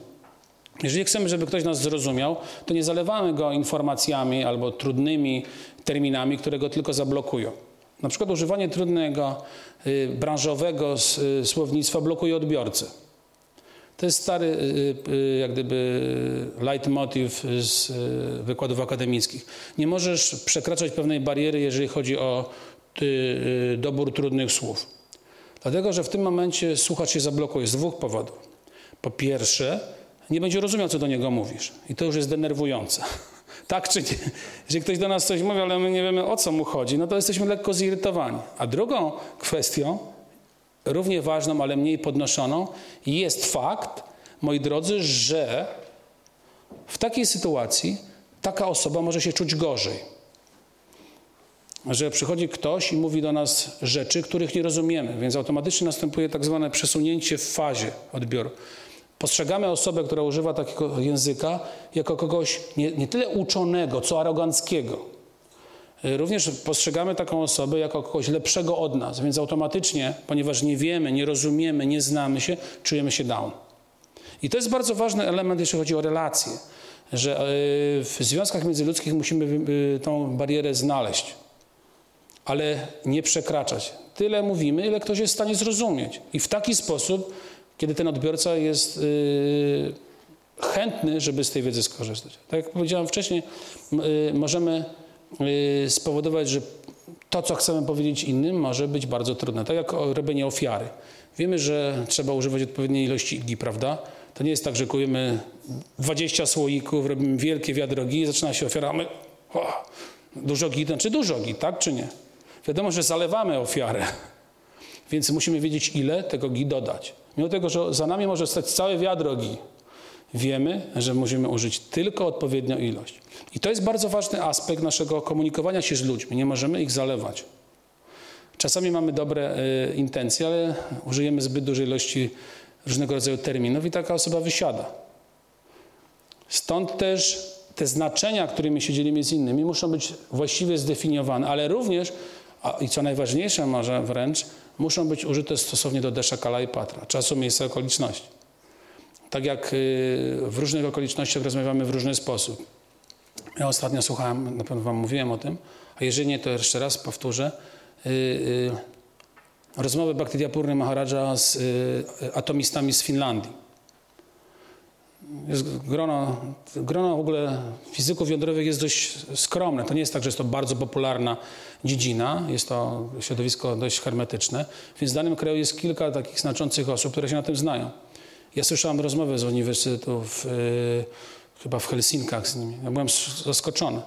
Jeżeli chcemy, żeby ktoś nas zrozumiał, to nie zalewamy go informacjami albo trudnymi terminami, które go tylko zablokują. Na przykład używanie trudnego, y, branżowego y, słownictwa blokuje odbiorcę. To jest stary y, y jak gdyby leitmotiv z y, wykładów akademickich. Nie możesz przekraczać pewnej bariery, jeżeli chodzi o y, dobór trudnych słów. Dlatego, że w tym momencie słuchacz się zablokuje z dwóch powodów. Po pierwsze, nie będzie rozumiał, co do niego mówisz. I to już jest denerwujące. *laughs* tak czy nie? Jeżeli ktoś do nas coś mówi, ale my nie wiemy, o co mu chodzi, no to jesteśmy lekko zirytowani. A drugą kwestią, równie ważną, ale mniej podnoszoną, jest fakt, moi drodzy, że w takiej sytuacji taka osoba może się czuć gorzej. Że przychodzi ktoś i mówi do nas rzeczy, których nie rozumiemy, więc automatycznie następuje tak zwane przesunięcie w fazie odbioru. Postrzegamy osobę, która używa takiego języka, jako kogoś nie, nie tyle uczonego, co aroganckiego. Y, również postrzegamy taką osobę jako kogoś lepszego od nas, więc automatycznie, ponieważ nie wiemy, nie rozumiemy, nie znamy się, czujemy się down. I to jest bardzo ważny element, jeśli chodzi o relacje, że y, w związkach międzyludzkich musimy y, tą barierę znaleźć, ale nie przekraczać. Tyle mówimy, ile ktoś jest w stanie zrozumieć. I w taki sposób kiedy ten odbiorca jest chętny, żeby z tej wiedzy skorzystać. Tak jak powiedziałem wcześniej, możemy spowodować, że to, co chcemy powiedzieć innym, może być bardzo trudne. Tak jak robienie ofiary. Wiemy, że trzeba używać odpowiedniej ilości igli, prawda? To nie jest tak, że kujemy 20 słoików, robimy wielkie wiadrogi i zaczyna się ofiara, a my o, dużo git, czy dużo git, tak czy nie? Wiadomo, że zalewamy ofiarę, *laughs* więc musimy wiedzieć, ile tego gi dodać. Mimo tego, że za nami może stać całe wiadro gi, wiemy, że musimy użyć tylko odpowiednią ilość. I to jest bardzo ważny aspekt naszego komunikowania się z ludźmi. Nie możemy ich zalewać. Czasami mamy dobre y, intencje, ale użyjemy zbyt dużej ilości różnego rodzaju terminów i taka osoba wysiada. Stąd też te znaczenia, którymi się dzielimy z innymi, muszą być właściwie zdefiniowane, ale również, a, i co najważniejsze może wręcz, muszą być użyte stosownie do desza, kala i patra, czasu, miejsca, okoliczności. Tak jak y, w różnych okolicznościach rozmawiamy w różny sposób. Ja ostatnio słuchałem, na pewno wam mówiłem o tym, a jeżeli nie, to jeszcze raz powtórzę. Yy, yy, rozmowy Bhakti Purny Maharaja z atomistami z Finlandii. Jest grono, grono w ogóle fizyków jądrowych jest dość skromne. To nie jest tak, że jest to bardzo popularna dziedzina. Jest to środowisko dość hermetyczne. Więc w danym kraju jest kilka takich znaczących osób, które się na tym znają. Ja słyszałem rozmowę z uniwersytetu w, y, chyba w Helsinkach z nimi. Ja byłem zaskoczony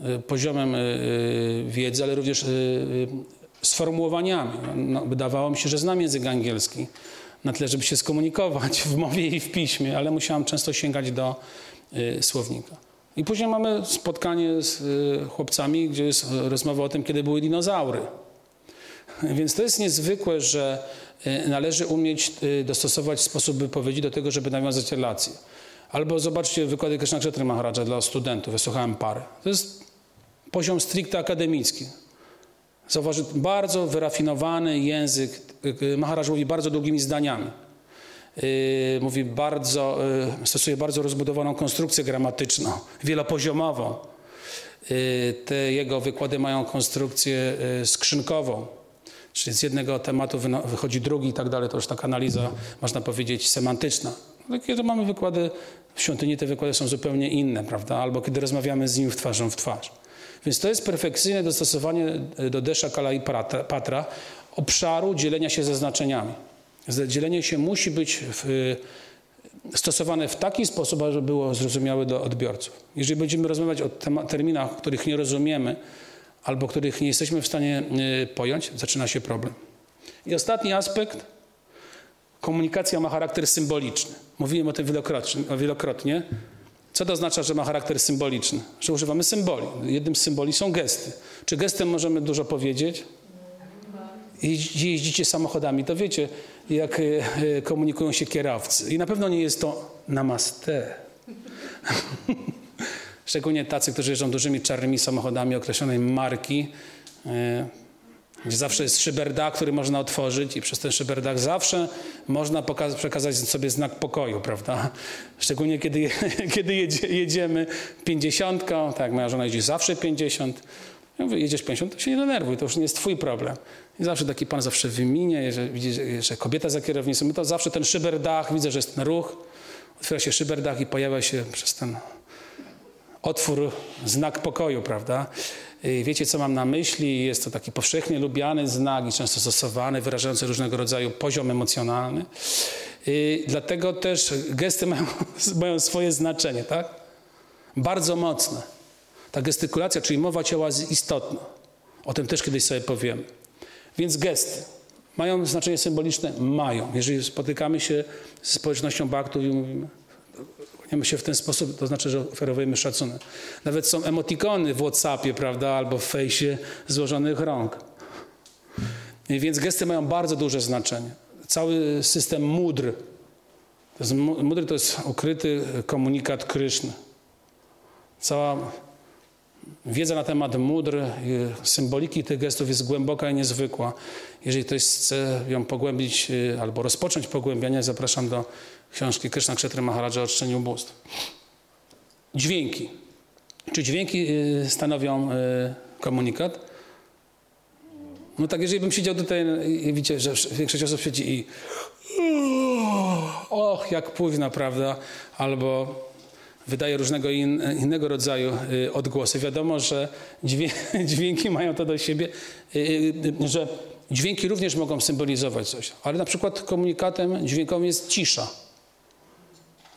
y, poziomem y, wiedzy, ale również sformułowaniami. No, wydawało mi się, że znam język angielski na tyle, żeby się skomunikować w mowie i w piśmie, ale musiałam często sięgać do słownika. I później mamy spotkanie z chłopcami, gdzie jest rozmowa o tym, kiedy były dinozaury. Więc to jest niezwykłe, że y, należy umieć y, dostosować sposób wypowiedzi do tego, żeby nawiązać relacje. Albo zobaczcie wykłady Krishna Kshetry Maharaja dla studentów. Ja słuchałem parę. To jest poziom stricte akademicki. Zauważy bardzo wyrafinowany język. Y, Maharaj mówi bardzo długimi zdaniami. Mówi bardzo, stosuje bardzo rozbudowaną konstrukcję gramatyczną, wielopoziomową. Te jego wykłady mają konstrukcję skrzynkową, czyli z jednego tematu wychodzi drugi i tak dalej. To już taka analiza, można powiedzieć, semantyczna. Ale kiedy mamy wykłady w świątyni, te wykłady są zupełnie inne, prawda? Albo kiedy rozmawiamy z nim w twarzą w twarz. Więc to jest perfekcyjne dostosowanie y, do Desha Kala i Patra obszaru dzielenia się ze znaczeniami. Dzielenie się musi być w, y, stosowane w taki sposób, aby było zrozumiałe do odbiorców. Jeżeli będziemy rozmawiać o terminach, których nie rozumiemy, albo których nie jesteśmy w stanie y, pojąć, zaczyna się problem. I ostatni aspekt, komunikacja ma charakter symboliczny. Mówiłem o tym wielokrotnie. Co to oznacza, że ma charakter symboliczny? Że używamy symboli. Jednym z symboli są gesty. Czy gestem możemy dużo powiedzieć? Jeździ- jeździcie samochodami, to wiecie, jak e, e, komunikują się kierowcy. I na pewno nie jest to namaste. *laughs* Szczególnie tacy, którzy jeżdżą dużymi czarnymi samochodami określonej marki, e, gdzie zawsze jest szyberdach, który można otworzyć i przez ten szyberdach zawsze można przekazać sobie znak pokoju, prawda? Szczególnie kiedy, *laughs* kiedy jedzie, jedziemy pięćdziesiątką, tak, moja żona jeździ zawsze 50. Ja mówię, jedziesz 50, to się nie denerwuj, to już nie jest twój problem. I zawsze taki pan zawsze wyminie, że widzi, że- kobieta za kierownicą, to zawsze ten szyberdach, widzę, że jest ten ruch, otwiera się szyberdach i pojawia się przez ten otwór, znak pokoju, prawda? Wiecie, co mam na myśli? Jest to taki powszechnie lubiany znak i często stosowany, wyrażający różnego rodzaju poziom emocjonalny. Dlatego też gesty mają, *laughs* mają swoje znaczenie, tak? Bardzo mocne. Ta gestykulacja, czyli mowa ciała jest istotna. O tym też kiedyś sobie powiemy. Więc gesty. Mają znaczenie symboliczne? Mają. Jeżeli spotykamy się z społecznością baktów i mówimy, Kłaniamy się w ten sposób, to znaczy, że oferujemy szacunek. Nawet są emotikony w Whatsappie, prawda, albo w fejsie złożonych rąk. I Więc gesty mają bardzo duże znaczenie. Cały system mudr. Mudry to jest ukryty komunikat Kryszny. Cała wiedza na temat mudr, symboliki tych gestów jest głęboka i niezwykła. Jeżeli ktoś chce ją pogłębić y, albo rozpocząć pogłębianie, zapraszam do książki Krishna Kshetry Maharaja o czczeniu bóstw. Dźwięki. Czy dźwięki y, stanowią y, komunikat? No tak, jeżeli bym siedział tutaj widzicie, że większość osób siedzi i *gasps* och, jak późno, prawda? Albo wydaje różnego in, innego rodzaju y, odgłosy. Wiadomo, że dźwię, *laughs* dźwięki mają to do siebie, że dźwięki również mogą symbolizować coś. Ale na przykład komunikatem dźwiękowym jest cisza.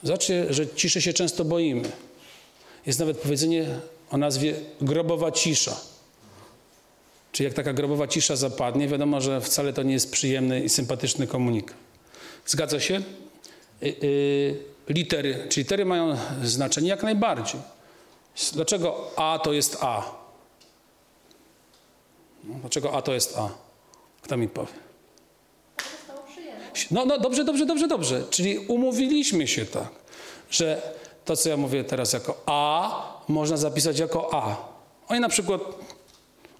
Zobaczcie, że ciszy się często boimy. Jest nawet powiedzenie o nazwie grobowa cisza. Czyli jak taka grobowa cisza zapadnie, wiadomo, że wcale to nie jest przyjemny i sympatyczny komunikat. Zgadza się? Y, y, litery, czy litery mają znaczenie jak najbardziej. Dlaczego A to jest A? No, dlaczego A to jest A? Kto mi powie? No, no dobrze, dobrze, dobrze, dobrze. Czyli umówiliśmy się tak, że to, co ja mówię teraz jako A, można zapisać jako A. Oni na przykład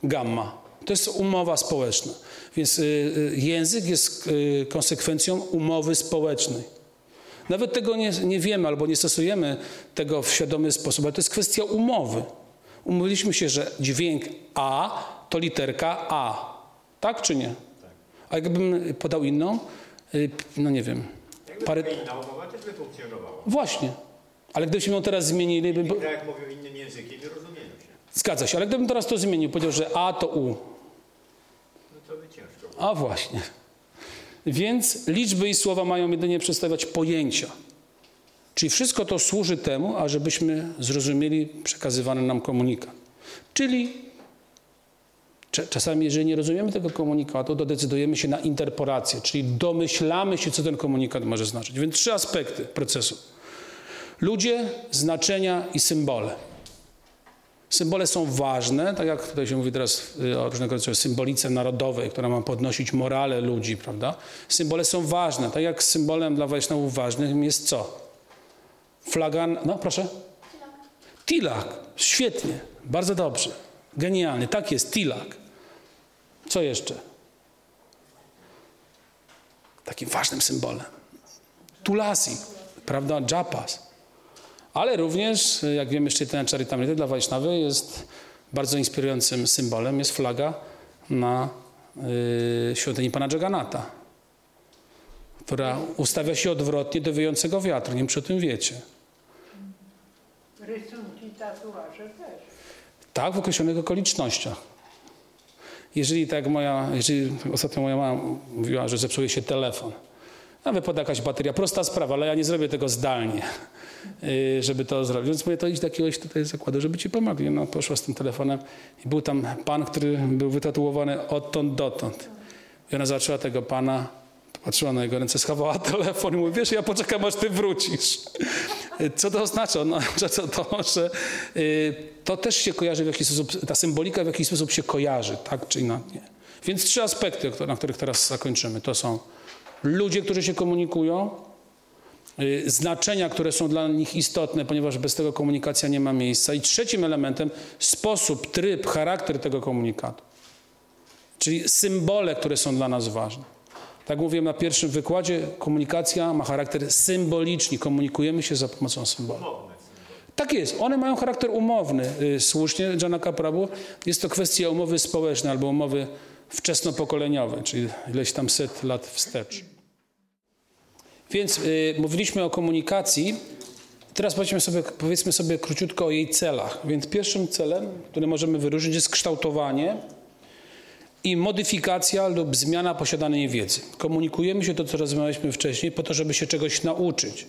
gamma. To jest umowa społeczna. Więc y, y, język jest y, konsekwencją umowy społecznej. Nawet tego nie, nie wiemy albo nie stosujemy tego w świadomy sposób, ale to jest kwestia umowy. Umówiliśmy się, że dźwięk A to literka A. Tak czy nie? A jakbym podał inną, no nie wiem, Parę- umowa też by funkcjonowała. Właśnie. Ale gdybyśmy ją teraz zmienili, bym... I tak jak mówią innym językiem i rozumieją się. Zgadza się, ale gdybym teraz to zmienił, powiedział, że A to U. No to by ciężko było. A właśnie. Więc liczby i słowa mają jedynie przedstawiać pojęcia. Czyli wszystko to służy temu, ażebyśmy zrozumieli przekazywany nam komunikat. Czyli czasami, jeżeli nie rozumiemy tego komunikatu, to decydujemy się na interpolację, czyli domyślamy się, co ten komunikat może znaczyć. Więc trzy aspekty procesu. Ludzie, znaczenia i symbole. Symbole są ważne, tak jak tutaj się mówi teraz y, o różnego rodzaju symbolice narodowej, która ma podnosić morale ludzi, prawda? Symbole są ważne, tak jak symbolem dla Wajsznawów ważnym jest co? Flaga, no proszę? Tilak. Świetnie, bardzo dobrze, genialnie, tak jest, tilak. Co jeszcze? Takim ważnym symbolem. Tulasi, prawda? Japas. Ale również, jak wiemy, szczytem Charitamrity dla Wajsznawy jest bardzo inspirującym symbolem, jest flaga na y, świątyni Pana Jagannatha, która ustawia się odwrotnie do wiejącego wiatru. Nie wiem, czy o tym wiecie. Rysunki, tatuaże też. Tak, w określonych okolicznościach. Jeżeli tak moja, jeżeli ostatnio moja mama mówiła, że zepsuje się telefon, a wypada jakaś bateria, prosta sprawa, ale ja nie zrobię tego zdalnie, yy, żeby to zrobić. Więc mówię, to idź do jakiegoś tutaj zakładu, żeby ci pomogli. No, poszła z tym telefonem i był tam pan, który był wytatuowany odtąd dotąd. I ona zobaczyła tego pana, patrzyła na jego ręce, schowała *laughs* telefon i mówi, wiesz, ja poczekam, aż ty wrócisz. Co to oznacza? No, *laughs* to, to, że y, to też się kojarzy w jakiś sposób, ta symbolika w jakiś sposób się kojarzy, tak czy inaczej. Więc trzy aspekty, na których teraz zakończymy, to są ludzie, którzy się komunikują, y, znaczenia, które są dla nich istotne, ponieważ bez tego komunikacja nie ma miejsca. I trzecim elementem sposób, tryb, charakter tego komunikatu. Czyli symbole, które są dla nas ważne. Tak mówiłem na pierwszym wykładzie, komunikacja ma charakter symboliczny. Komunikujemy się za pomocą symbole. Tak jest, one mają charakter umowny. Y, Słusznie Janaka Prabhu. Jest to kwestia umowy społecznej albo umowy wczesnopokoleniowej, czyli ileś tam set lat wstecz. Więc y, mówiliśmy o komunikacji. Teraz powiedzmy sobie, powiedzmy sobie króciutko o jej celach. Więc pierwszym celem, który możemy wyróżnić, jest kształtowanie i modyfikacja lub zmiana posiadanej wiedzy. Komunikujemy się to, co rozmawialiśmy wcześniej, po to, żeby się czegoś nauczyć,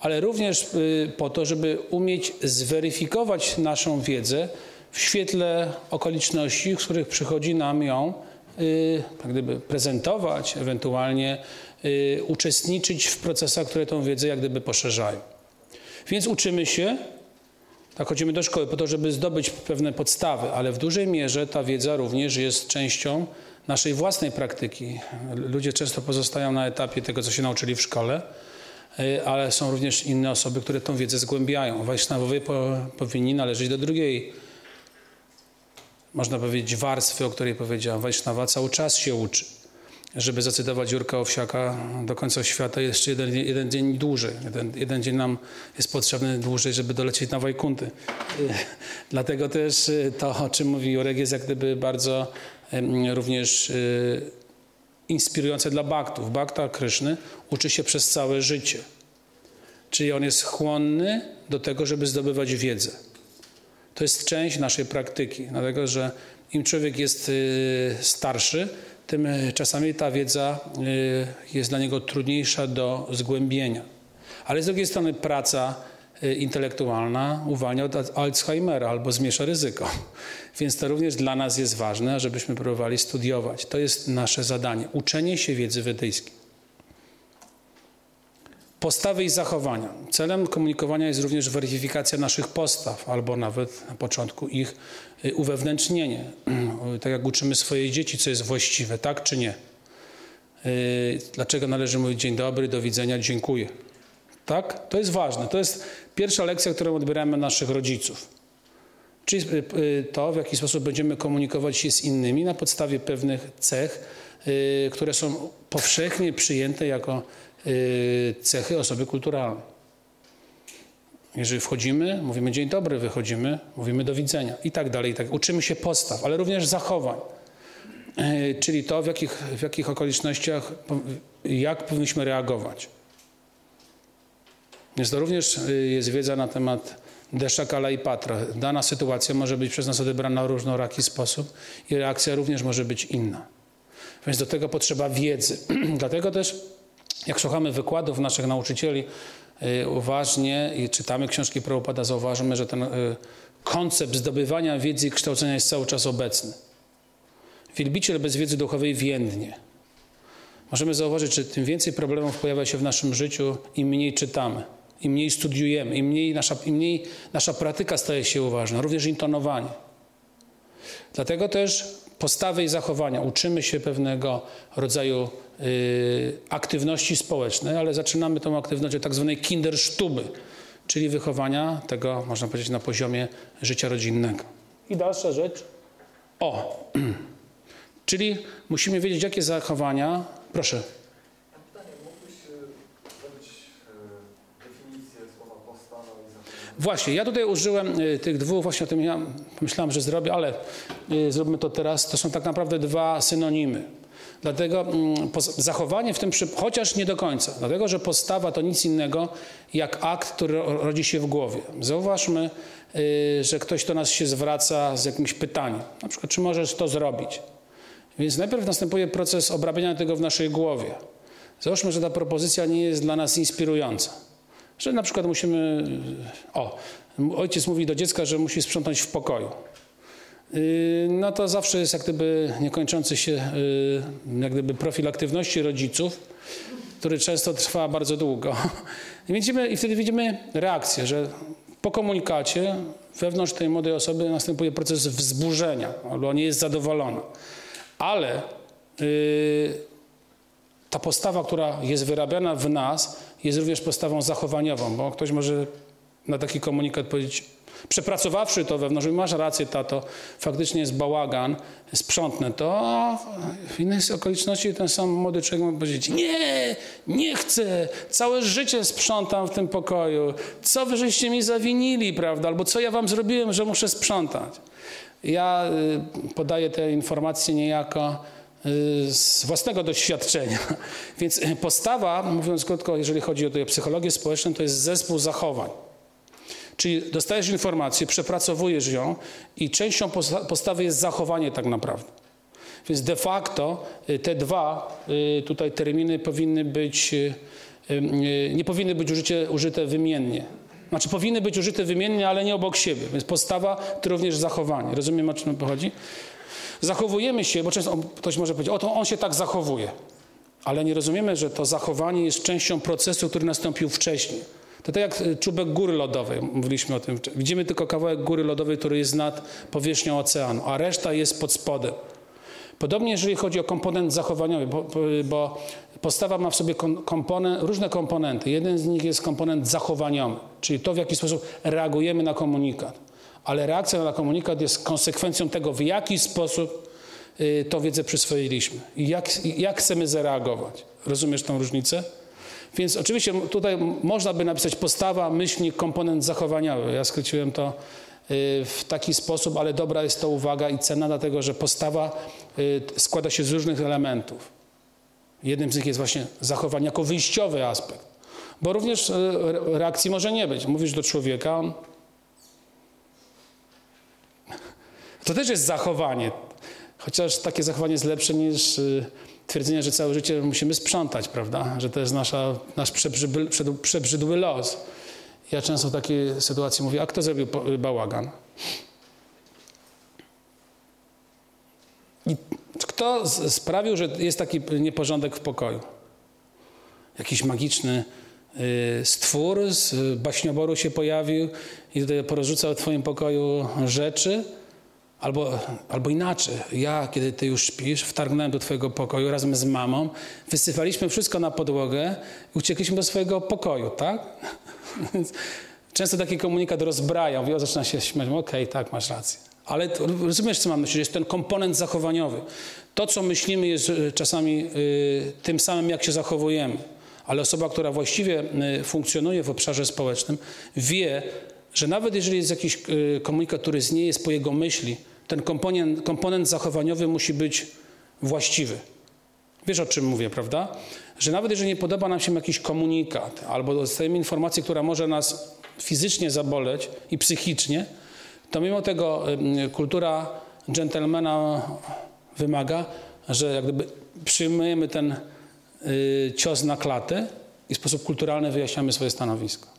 ale również y, po to, żeby umieć zweryfikować naszą wiedzę w świetle okoliczności, z których przychodzi nam ją y, jak gdyby prezentować, ewentualnie y, uczestniczyć w procesach, które tą wiedzę jak gdyby poszerzają. Więc uczymy się, tak, chodzimy do szkoły po to, żeby zdobyć pewne podstawy, ale w dużej mierze ta wiedza również jest częścią naszej własnej praktyki. Ludzie często pozostają na etapie tego, co się nauczyli w szkole, y, ale są również inne osoby, które tą wiedzę zgłębiają. Wajsznawowie po, powinni należeć do drugiej, można powiedzieć, warstwy, o której powiedziałam. Wajsznawa cały czas się uczy. Żeby zacytować Jurka Owsiaka, do końca świata jeszcze jeden, jeden dzień dłużej. Jeden, jeden dzień nam jest potrzebny dłużej, żeby dolecieć na Wajkunty. *laughs* Dlatego też y, to, o czym mówi Jurek, jest jak gdyby bardzo również y, inspirujące dla baktów. Bakta Kryszny uczy się przez całe życie. Czyli on jest chłonny do tego, żeby zdobywać wiedzę. To jest część naszej praktyki, dlatego że im człowiek jest y, starszy, tym y, czasami ta wiedza y, jest dla niego trudniejsza do zgłębienia. Ale z drugiej strony praca y, intelektualna uwalnia od Alzheimera albo zmniejsza ryzyko. *laughs* Więc to również dla nas jest ważne, żebyśmy próbowali studiować. To jest nasze zadanie. Uczenie się wiedzy wedyjskiej. Postawy i zachowania. Celem komunikowania jest również weryfikacja naszych postaw, albo nawet na początku ich y, uwewnętrznienie. *clears throat* Tak jak uczymy swoje dzieci, co jest właściwe, tak czy nie. Y, Dlaczego należy mówić dzień dobry, do widzenia, dziękuję. Tak? To jest ważne. To jest pierwsza lekcja, którą odbieramy od naszych rodziców. Czyli y, to, w jaki sposób będziemy komunikować się z innymi na podstawie pewnych cech, które są powszechnie przyjęte jako cechy osoby kulturalnej. Jeżeli wchodzimy, mówimy dzień dobry, wychodzimy, mówimy do widzenia i tak dalej. I tak. Uczymy się postaw, ale również zachowań. Y, Czyli to, w jakich, w jakich okolicznościach, jak powinniśmy reagować. Więc to również y, jest wiedza na temat deszcza, kala i patra. Dana sytuacja może być przez nas odebrana w różnoraki sposób i reakcja również może być inna. Więc do tego potrzeba wiedzy. *clears throat* Dlatego też, jak słuchamy wykładów naszych nauczycieli y, uważnie i czytamy książki Prabhupada, zauważamy, że ten y, koncept zdobywania wiedzy i kształcenia jest cały czas obecny. Wielbiciel bez wiedzy duchowej więdnie. Możemy zauważyć, że tym więcej problemów pojawia się w naszym życiu, im mniej czytamy, im mniej studiujemy, im mniej nasza, im mniej nasza praktyka staje się uważna, również intonowanie. Dlatego też postawy i zachowania. Uczymy się pewnego rodzaju y, aktywności społecznej, ale zaczynamy tą aktywność od tak zwanej kindersztuby, czyli wychowania tego, można powiedzieć, na poziomie życia rodzinnego. I dalsza rzecz. O, *clears throat* czyli musimy wiedzieć, jakie zachowania. Proszę. Mam pytanie, mógłbyś e, zrobić e, definicję słowa postawa i zachowanie? Właśnie, ja tutaj użyłem y, tych dwóch, właśnie o tym ja pomyślałem, że zrobię, ale y, zróbmy to teraz. To są tak naprawdę dwa synonimy. Dlatego mm, zachowanie w tym przy... chociaż nie do końca, dlatego że postawa to nic innego jak akt, który ro- rodzi się w głowie. Zauważmy, y, że ktoś do nas się zwraca z jakimś pytaniem, na przykład, czy możesz to zrobić? Więc najpierw następuje proces obrabiania tego w naszej głowie. Załóżmy, że ta propozycja nie jest dla nas inspirująca. Że na przykład musimy. O, ojciec mówi do dziecka, że musi sprzątać w pokoju. Yy, No to zawsze jest jak gdyby niekończący się yy, jak gdyby profil aktywności rodziców, który często trwa bardzo długo. *laughs* I, widzimy, I wtedy widzimy reakcję, że po komunikacie wewnątrz tej młodej osoby następuje proces wzburzenia, albo nie jest zadowolona. Ale yy, ta postawa, która jest wyrabiana w nas, jest również postawą zachowaniową, bo ktoś może na taki komunikat powiedzieć, przepracowawszy to wewnątrz, masz rację, tato, faktycznie jest bałagan, sprzątnę to, a w innej okoliczności ten sam młody człowiek może powiedzieć, nie, nie chcę, całe życie sprzątam w tym pokoju, co wy żeście mi zawinili, prawda, albo co ja wam zrobiłem, że muszę sprzątać. Ja y, podaję te informacje niejako z własnego doświadczenia. *laughs* Więc y, postawa, mówiąc krótko, jeżeli chodzi o psychologię społeczną, to jest zespół zachowań. Czyli dostajesz informację, przepracowujesz ją i częścią posta- postawy jest zachowanie tak naprawdę. Więc de facto y, te dwa y, tutaj terminy powinny być, y, y, nie powinny być użycie, użyte wymiennie. Znaczy powinny być użyte wymiennie, ale nie obok siebie. Więc postawa to również zachowanie. Rozumiem, o czym chodzi? Zachowujemy się, bo często ktoś może powiedzieć, oto on się tak zachowuje. Ale nie rozumiemy, że to zachowanie jest częścią procesu, który nastąpił wcześniej. To tak jak y, czubek góry lodowej, mówiliśmy o tym. Widzimy tylko kawałek góry lodowej, który jest nad powierzchnią oceanu, a reszta jest pod spodem. Podobnie jeżeli chodzi o komponent zachowaniowy, bo, bo postawa ma w sobie komponent, różne komponenty. Jeden z nich jest komponent zachowaniowy, czyli to, w jaki sposób reagujemy na komunikat. Ale reakcja na komunikat jest konsekwencją tego, w jaki sposób y, tą wiedzę przyswoiliśmy i jak, jak chcemy zareagować. Rozumiesz tą różnicę? Więc oczywiście tutaj można by napisać postawa, myślnik, komponent zachowaniowy. Ja skróciłem to y, w taki sposób, ale dobra jest to uwaga i cena, dlatego że postawa y, składa się z różnych elementów. Jednym z nich jest właśnie zachowanie jako wyjściowy aspekt. Bo również y, re- reakcji może nie być. Mówisz do człowieka, on... to też jest zachowanie. Chociaż takie zachowanie jest lepsze niż y, twierdzenie, że całe życie musimy sprzątać, prawda? Że to jest nasza, nasz przebrzydły, przebrzydły los. Ja często w takiej sytuacji mówię, a kto zrobił po- bałagan? I kto sprawił, że jest taki nieporządek w pokoju? Jakiś magiczny y, stwór z baśnioboru się pojawił i tutaj porozrzucał w twoim pokoju rzeczy? Albo, albo inaczej, ja, kiedy ty już śpisz, wtargnąłem do twojego pokoju razem z mamą, wysypaliśmy wszystko na podłogę i uciekliśmy do swojego pokoju, tak? *laughs* Często taki komunikat rozbraja, mówi, o, zaczyna się śmiać, okej, tak, masz rację. Ale to, rozumiesz, co mam myśli, jest ten komponent zachowaniowy. To, co myślimy, jest y, czasami y, tym samym, jak się zachowujemy. Ale osoba, która właściwie y, funkcjonuje w obszarze społecznym, wie, że nawet jeżeli jest jakiś komunikat, który nie jest po jego myśli, ten komponent, komponent zachowaniowy musi być właściwy. Wiesz o czym mówię, prawda? Że nawet jeżeli nie podoba nam się jakiś komunikat, albo dostajemy informację, która może nas fizycznie zaboleć i psychicznie, to mimo tego kultura dżentelmena wymaga, że jak gdyby przyjmujemy ten y, cios na klatę i w sposób kulturalny wyjaśniamy swoje stanowisko.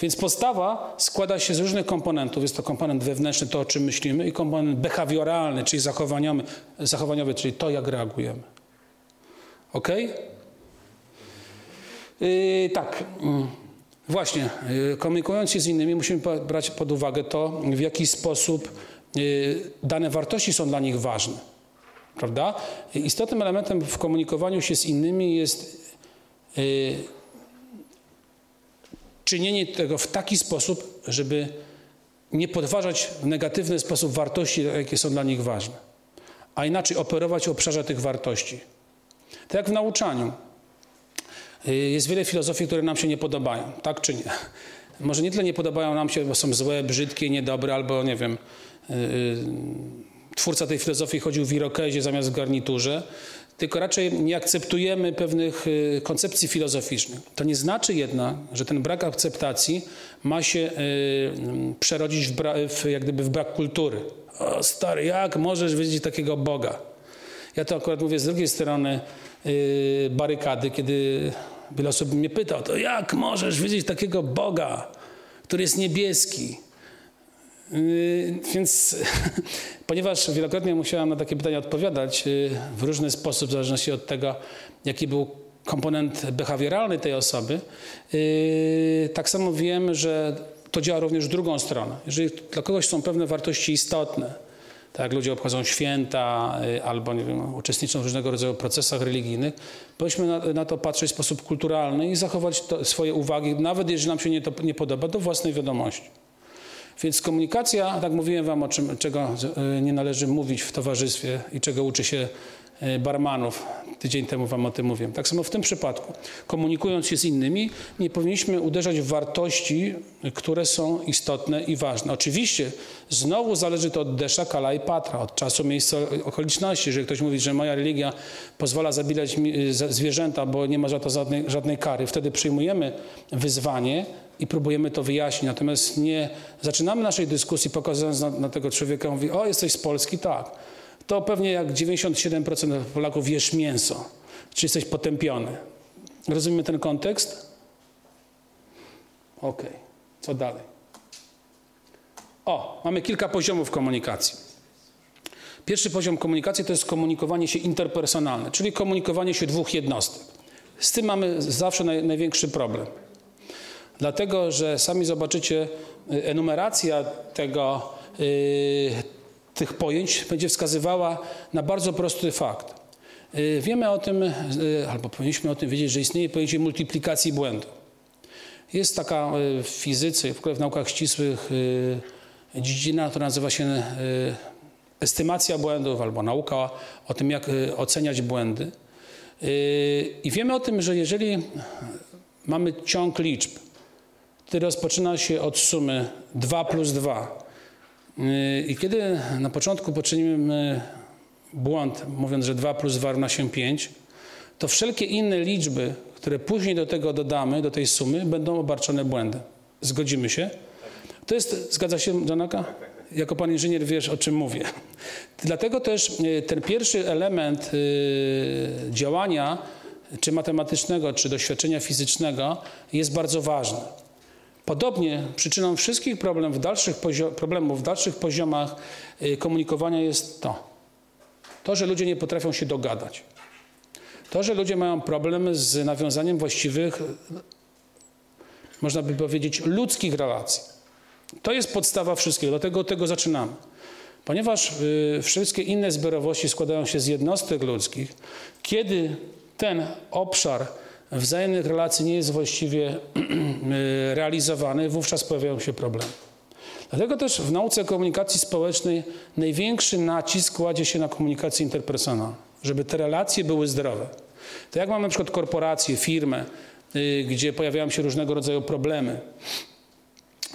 Więc postawa składa się z różnych komponentów. Jest to komponent wewnętrzny, to o czym myślimy, i komponent behawioralny, czyli zachowaniowy, zachowaniowy czyli to, jak reagujemy. Ok? Yy, tak. Mm. Właśnie, yy, komunikując się z innymi, musimy brać pod uwagę to, w jaki sposób yy, dane wartości są dla nich ważne. Prawda? Istotnym elementem w komunikowaniu się z innymi jest yy, czynienie tego w taki sposób, żeby nie podważać w negatywny sposób wartości, jakie są dla nich ważne, a inaczej operować w obszarze tych wartości. Tak jak w nauczaniu. Y, Jest wiele filozofii, które nam się nie podobają, tak czy nie? Może nie tyle nie podobają nam się, bo są złe, brzydkie, niedobre, albo nie wiem, yy, twórca tej filozofii chodził w irokezie zamiast w garniturze, tylko raczej nie akceptujemy pewnych y, koncepcji filozoficznych. To nie znaczy jednak, że ten brak akceptacji ma się y, mm, przerodzić w, bra, w, jak gdyby w brak kultury. O stary, jak możesz widzieć takiego Boga? Ja to akurat mówię z drugiej strony y, barykady, kiedy wiele osób mnie pytał, to jak możesz widzieć takiego Boga, który jest niebieski? Yy, Więc *laughs* ponieważ wielokrotnie musiałam na takie pytania odpowiadać yy, w różny sposób, w zależności od tego, jaki był komponent behawioralny tej osoby, yy, tak samo wiem, że to działa również w drugą stronę. Jeżeli dla kogoś są pewne wartości istotne, tak jak ludzie obchodzą święta albo nie wiem, uczestniczą w różnego rodzaju procesach religijnych, powinniśmy na, na to patrzeć w sposób kulturalny i zachować to, swoje uwagi, nawet jeżeli nam się nie, to, nie podoba, do własnej wiadomości. Więc komunikacja, tak mówiłem wam, o czym, czego y, nie należy mówić w towarzystwie i czego uczy się barmanów. Tydzień temu wam o tym mówiłem. Tak samo w tym przypadku. Komunikując się z innymi, nie powinniśmy uderzać w wartości, które są istotne i ważne. Oczywiście znowu zależy to od desza, kala i patra, od czasu, miejsca, okoliczności. Jeżeli ktoś mówi, że moja religia pozwala zabijać za- zwierzęta, bo nie ma za to żadnej, żadnej kary, wtedy przyjmujemy wyzwanie, i próbujemy to wyjaśnić. Natomiast nie zaczynamy naszej dyskusji pokazując na, na tego człowieka, mówi, o jesteś z Polski, tak. To pewnie jak 97% Polaków jesz mięso, czy jesteś potępiony. Rozumiemy ten kontekst? Okej, co dalej? O, mamy kilka poziomów komunikacji. Pierwszy poziom komunikacji to jest komunikowanie się interpersonalne, czyli komunikowanie się dwóch jednostek. Z tym mamy zawsze naj, największy problem. Dlatego, że sami zobaczycie, y, enumeracja tego, y, tych pojęć będzie wskazywała na bardzo prosty fakt. Y, wiemy o tym, y, albo powinniśmy o tym wiedzieć, że istnieje pojęcie multiplikacji błędu. Jest taka y, w fizyce, w ogóle w naukach ścisłych dziedzina, która nazywa się estymacja błędów albo nauka o tym, jak oceniać błędy. I wiemy o tym, że jeżeli mamy ciąg liczb, który rozpoczyna się od sumy 2 plus 2. Yy, I kiedy na początku poczynimy błąd, mówiąc, że 2 plus 2 równa się 5, to wszelkie inne liczby, które później do tego dodamy, do tej sumy, będą obarczone błędem. Zgodzimy się? To jest, zgadza się, Janaka? Jako pan inżynier wiesz, o czym mówię. Dlatego też yy, ten pierwszy element yy, działania, czy matematycznego, czy doświadczenia fizycznego, jest bardzo ważny. Podobnie przyczyną wszystkich w dalszych problemów w dalszych poziomach y, komunikowania jest to. To, że ludzie nie potrafią się dogadać. To, że ludzie mają problem z nawiązaniem właściwych, można by powiedzieć, ludzkich relacji. To jest podstawa wszystkiego, dlatego od tego zaczynamy. Ponieważ y, wszystkie inne zbiorowości składają się z jednostek ludzkich, kiedy ten obszar wzajemnych relacji nie jest właściwie *clears throat* y, realizowany, wówczas pojawiają się problemy. Dlatego też w nauce komunikacji społecznej największy nacisk kładzie się na komunikację interpersonalną, żeby te relacje były zdrowe. To jak mamy na przykład korporacje, firmę, y, gdzie pojawiają się różnego rodzaju problemy,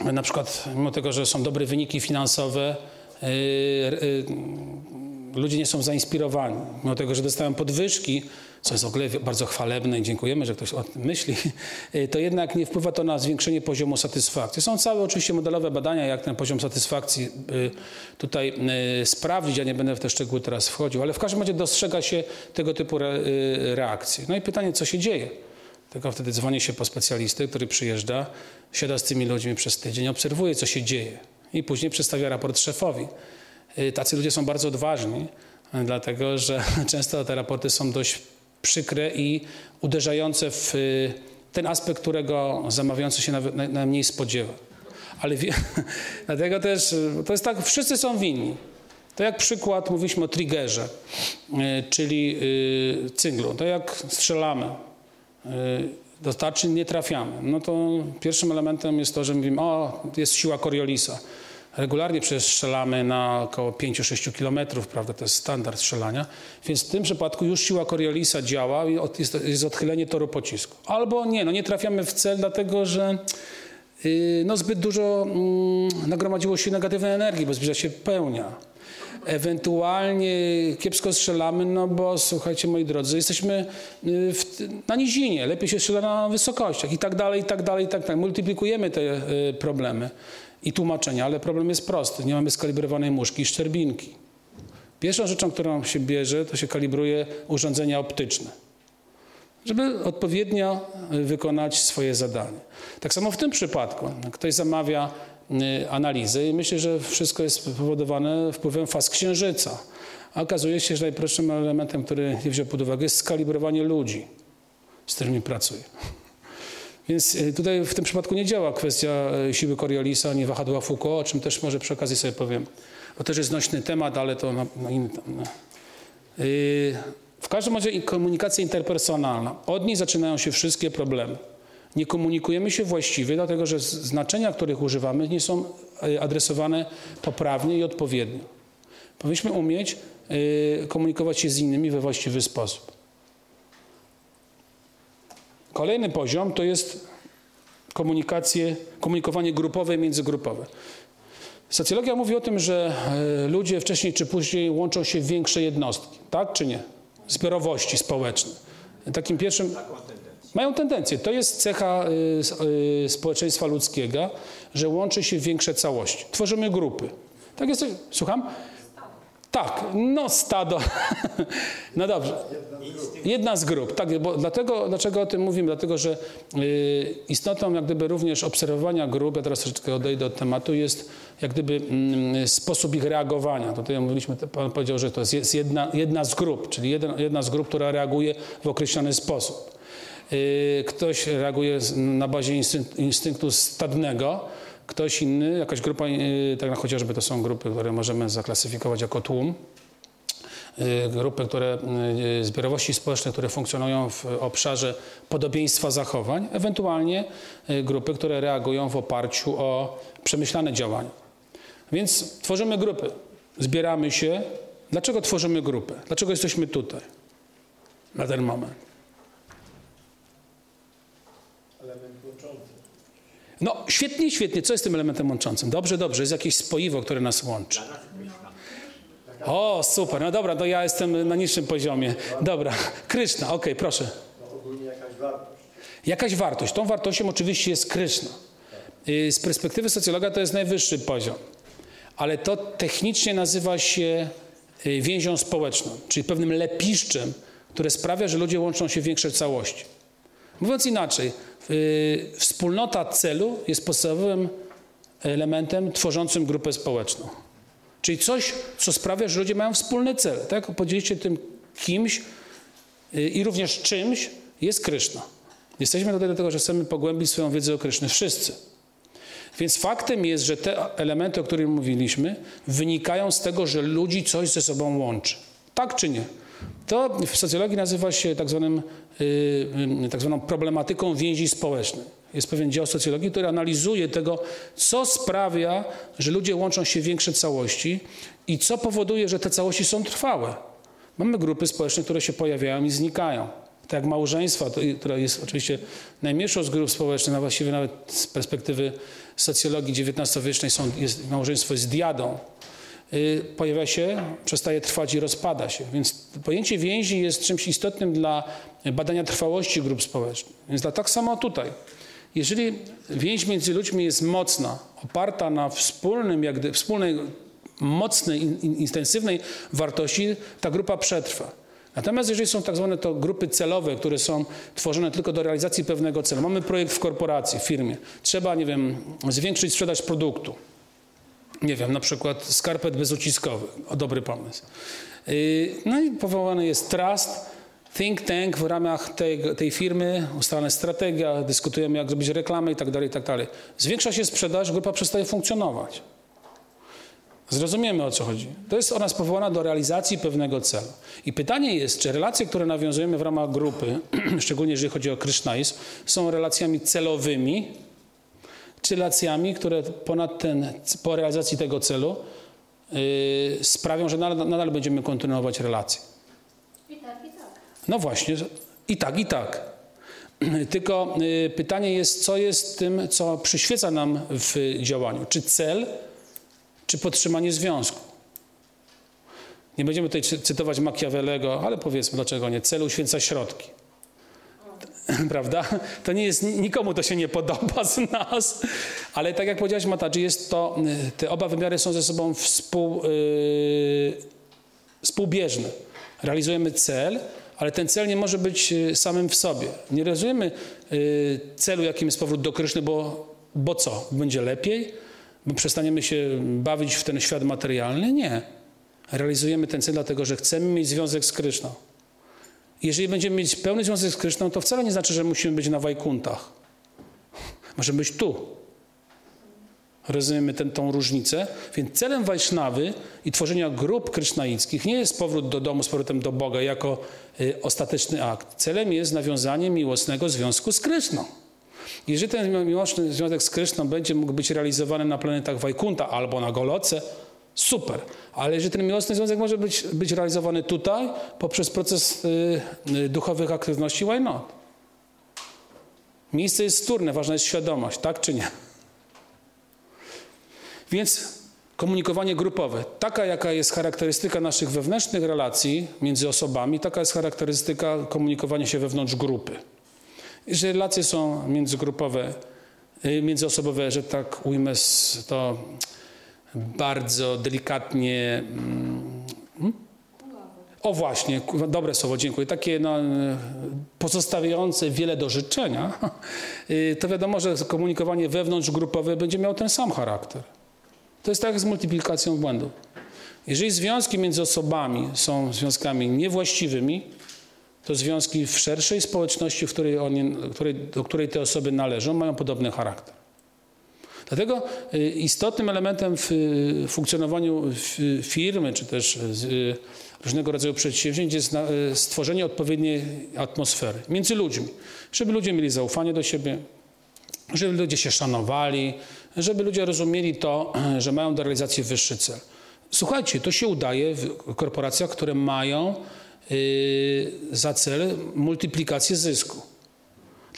na przykład mimo tego, że są dobre wyniki finansowe, y, y, ludzie nie są zainspirowani. Mimo tego, że dostają podwyżki, co jest w ogóle bardzo chwalebne i dziękujemy, że ktoś o tym myśli, *laughs* to jednak nie wpływa to na zwiększenie poziomu satysfakcji. Są całe oczywiście modelowe badania, jak ten poziom satysfakcji y, tutaj y, sprawdzić. Ja nie będę w te szczegóły teraz wchodził, ale w każdym razie dostrzega się tego typu y, reakcje. No i pytanie, co się dzieje? Tylko wtedy dzwoni się po specjalistę, który przyjeżdża, siada z tymi ludźmi przez tydzień, obserwuje, co się dzieje i później przedstawia raport szefowi. Tacy ludzie są bardzo odważni, dlatego że *laughs* często te raporty są dość przykre i uderzające w y, ten aspekt, którego zamawiający się najmniej spodziewa. Ale wie, *laughs* dlatego też y, to jest tak, wszyscy są winni. To jak przykład mówiliśmy o triggerze, y, czyli cynglu. To jak strzelamy, y, dostarczy nie trafiamy. No to pierwszym elementem jest to, że mówimy, o, jest siła Coriolisa. Regularnie przecież strzelamy na około 5-6 kilometrów, prawda, to jest standard strzelania, więc w tym przypadku już siła Coriolisa działa i jest, jest odchylenie toru pocisku. Albo nie, no nie trafiamy w cel, dlatego że yy, no zbyt dużo mm, nagromadziło się negatywnej energii, bo zbliża się pełnia. Ewentualnie kiepsko strzelamy, no bo słuchajcie moi drodzy, jesteśmy y, w, na nizinie, lepiej się strzela na wysokościach i tak dalej, i tak dalej, i tak dalej. Multiplikujemy te y, problemy tłumaczenia, ale problem jest prosty. Nie mamy skalibrowanej muszki i szczerbinki. Pierwszą rzeczą, którą się bierze, to się kalibruje urządzenia optyczne, żeby odpowiednio y, wykonać swoje zadanie. Tak samo w tym przypadku. Ktoś zamawia y, analizę i myśli, że wszystko jest spowodowane wpływem faz księżyca. A okazuje się, że najprostszym elementem, który nie wziął pod uwagę, jest skalibrowanie ludzi, z którymi pracuje. Więc y, tutaj w tym przypadku nie działa kwestia y, siły Coriolisa, ani wahadła Foucault, o czym też może przy okazji sobie powiem. To też jest nośny temat, ale to na, na inny temat. Yy, W każdym razie komunikacja interpersonalna. Od niej zaczynają się wszystkie problemy. Nie komunikujemy się właściwie, dlatego że znaczenia, których używamy, nie są adresowane poprawnie i odpowiednio. Powinniśmy umieć y, komunikować się z innymi we właściwy sposób. Kolejny poziom to jest komunikacje, komunikowanie grupowe i międzygrupowe. Socjologia mówi o tym, że e, ludzie wcześniej czy później łączą się w większe jednostki, tak czy nie? Zbiorowości społeczne. Takim pierwszym. Mają tendencję. To jest cecha s- y, społeczeństwa ludzkiego, że łączy się w większe całości. Tworzymy grupy. Tak jest. Słucham? Tak, no stado. *laughs* no dobrze. Jedna z grup, tak, bo dlatego, dlaczego o tym mówimy? Dlatego, że y, istotą jak gdyby również obserwowania grup, ja teraz troszeczkę odejdę od tematu, jest jak gdyby mm, sposób ich reagowania. Tutaj mówiliśmy, pan powiedział, że to jest- jedna, jedna z grup, czyli jeden, jedna z grup, która reaguje w określony sposób. Y, Ktoś reaguje na bazie instynk- instynktu stadnego, ktoś inny, jakaś grupa, y, tak chociażby to są grupy, które możemy zaklasyfikować jako tłum, y, grupy, które, y, zbiorowości społeczne, które funkcjonują w obszarze podobieństwa zachowań, ewentualnie grupy, które reagują w oparciu o przemyślane działania. Więc tworzymy grupy, zbieramy się. Dlaczego tworzymy grupę? Dlaczego jesteśmy tutaj na ten moment? Element łączący. No świetnie, świetnie. Co jest tym elementem łączącym? Dobrze, dobrze. Jest jakieś spoiwo, które nas łączy. O, super. No dobra, to ja jestem na niższym poziomie. Dobra. Kryszna, okej, proszę. No ogólnie jakaś wartość. Tą wartością oczywiście jest Kryszna. Y, Z perspektywy socjologa to jest najwyższy poziom. Ale to technicznie nazywa się y, więzią społeczną, czyli pewnym lepiszczem, które sprawia, że ludzie łączą się w większej całości. Mówiąc inaczej, wspólnota celu jest podstawowym elementem tworzącym grupę społeczną. Czyli coś, co sprawia, że ludzie mają wspólny cel. Tak? Podzielicie tym kimś y, i również czymś jest Kryszna. Jesteśmy tutaj dlatego, że chcemy pogłębić swoją wiedzę o Kryszny. Wszyscy. Więc faktem jest, że te elementy, o których mówiliśmy, wynikają z tego, że ludzi coś ze sobą łączy. Tak czy nie? To w socjologii nazywa się tak, zwanym, y, y, tak zwaną problematyką więzi społecznej. Jest pewien dział socjologii, który analizuje tego, co sprawia, że ludzie łączą się w większe całości i co powoduje, że te całości są trwałe. Mamy grupy społeczne, które się pojawiają i znikają. Tak jak małżeństwa, to, która jest oczywiście najmniejszą z grup społecznych, a właściwie nawet z perspektywy socjologii XIX-wiecznej są, jest, małżeństwo jest diadą. Y, pojawia się, przestaje trwać i rozpada się. Więc pojęcie więzi jest czymś istotnym dla badania trwałości grup społecznych. Więc dla- tak samo tutaj. Jeżeli więź między ludźmi jest mocna, oparta na wspólnym, jak gdy, wspólnej, mocnej, in- intensywnej wartości, ta grupa przetrwa. Natomiast jeżeli są tak zwane to grupy celowe, które są tworzone tylko do realizacji pewnego celu, mamy projekt w korporacji, w firmie, trzeba, nie wiem, zwiększyć sprzedaż produktu, nie wiem, na przykład skarpet bezuciskowych, o dobry pomysł. Yy, No i powołany jest trust, think tank w ramach tej, tej firmy, ustalana strategia, dyskutujemy jak zrobić reklamę i tak dalej, tak dalej. Zwiększa się sprzedaż, grupa przestaje funkcjonować. Zrozumiemy o co chodzi. To jest ona powołana do realizacji pewnego celu. I pytanie jest, czy relacje, które nawiązujemy w ramach grupy, *clears throat* szczególnie jeżeli chodzi o Krishnaizm, są relacjami celowymi, czy relacjami, które ponad ten, po realizacji tego celu yy, sprawią, że nadal, nadal będziemy kontynuować relacje. I tak, i tak. No właśnie, i tak, i tak. *clears throat* Tylko y, pytanie jest, co jest tym, co przyświeca nam w działaniu? Czy cel, czy podtrzymanie związku? Nie będziemy tutaj cy- cytować Machiavellego, ale powiedzmy, dlaczego nie? Cel uświęca środki. *laughs* Prawda? To nie jest, nikomu to się nie podoba z nas, ale tak jak powiedziałeś Matadży, jest to, y, te oba wymiary są ze sobą współ, yy, współbieżne. Realizujemy cel, ale ten cel nie może być y, samym w sobie. Nie realizujemy y, celu, jakim jest powrót do Kryszny, bo, bo co? Będzie lepiej? Bo przestaniemy się bawić w ten świat materialny? Nie. Realizujemy ten cel dlatego, że chcemy mieć związek z Kryszną. Jeżeli będziemy mieć pełny związek z Kryszną, to wcale nie znaczy, że musimy być na Wajkuntach. Możemy być tu. Rozumiemy tę tą różnicę? Więc celem Wajsznawy i tworzenia grup krysznaickich nie jest powrót do domu z powrotem do Boga jako y, ostateczny akt. Celem jest nawiązanie miłosnego związku z Kryszną. Jeżeli ten miłosny związek z Kryszną będzie mógł być realizowany na planetach Wajkunta albo na Goloce, super. Ale jeżeli ten miłosny związek może być, być realizowany tutaj poprzez proces y, y, duchowych aktywności, why not? Miejsce jest wtórne, ważna jest świadomość, tak czy nie? Więc komunikowanie grupowe. Taka, jaka jest charakterystyka naszych wewnętrznych relacji między osobami, taka jest charakterystyka komunikowania się wewnątrz grupy. Jeżeli relacje są międzygrupowe, y, międzyosobowe, że tak ujmę to bardzo delikatnie. mm, O właśnie, dobre słowo, dziękuję. Takie no, pozostawiające wiele do życzenia, *laughs* y, to wiadomo, że komunikowanie wewnątrzgrupowe będzie miało ten sam charakter. To jest tak z multiplikacją błędów. Jeżeli związki między osobami są związkami niewłaściwymi, to związki w szerszej społeczności, w której oni, do której te osoby należą, mają podobny charakter. Dlatego y, istotnym elementem w y, funkcjonowaniu f- firmy, czy też y, różnego rodzaju przedsięwzięć jest y, stworzenie odpowiedniej atmosfery między ludźmi, żeby ludzie mieli zaufanie do siebie, żeby ludzie się szanowali, żeby ludzie rozumieli to, *clears throat* że mają do realizacji wyższy cel. Słuchajcie, to się udaje w korporacjach, które mają y, za cel multiplikację zysku.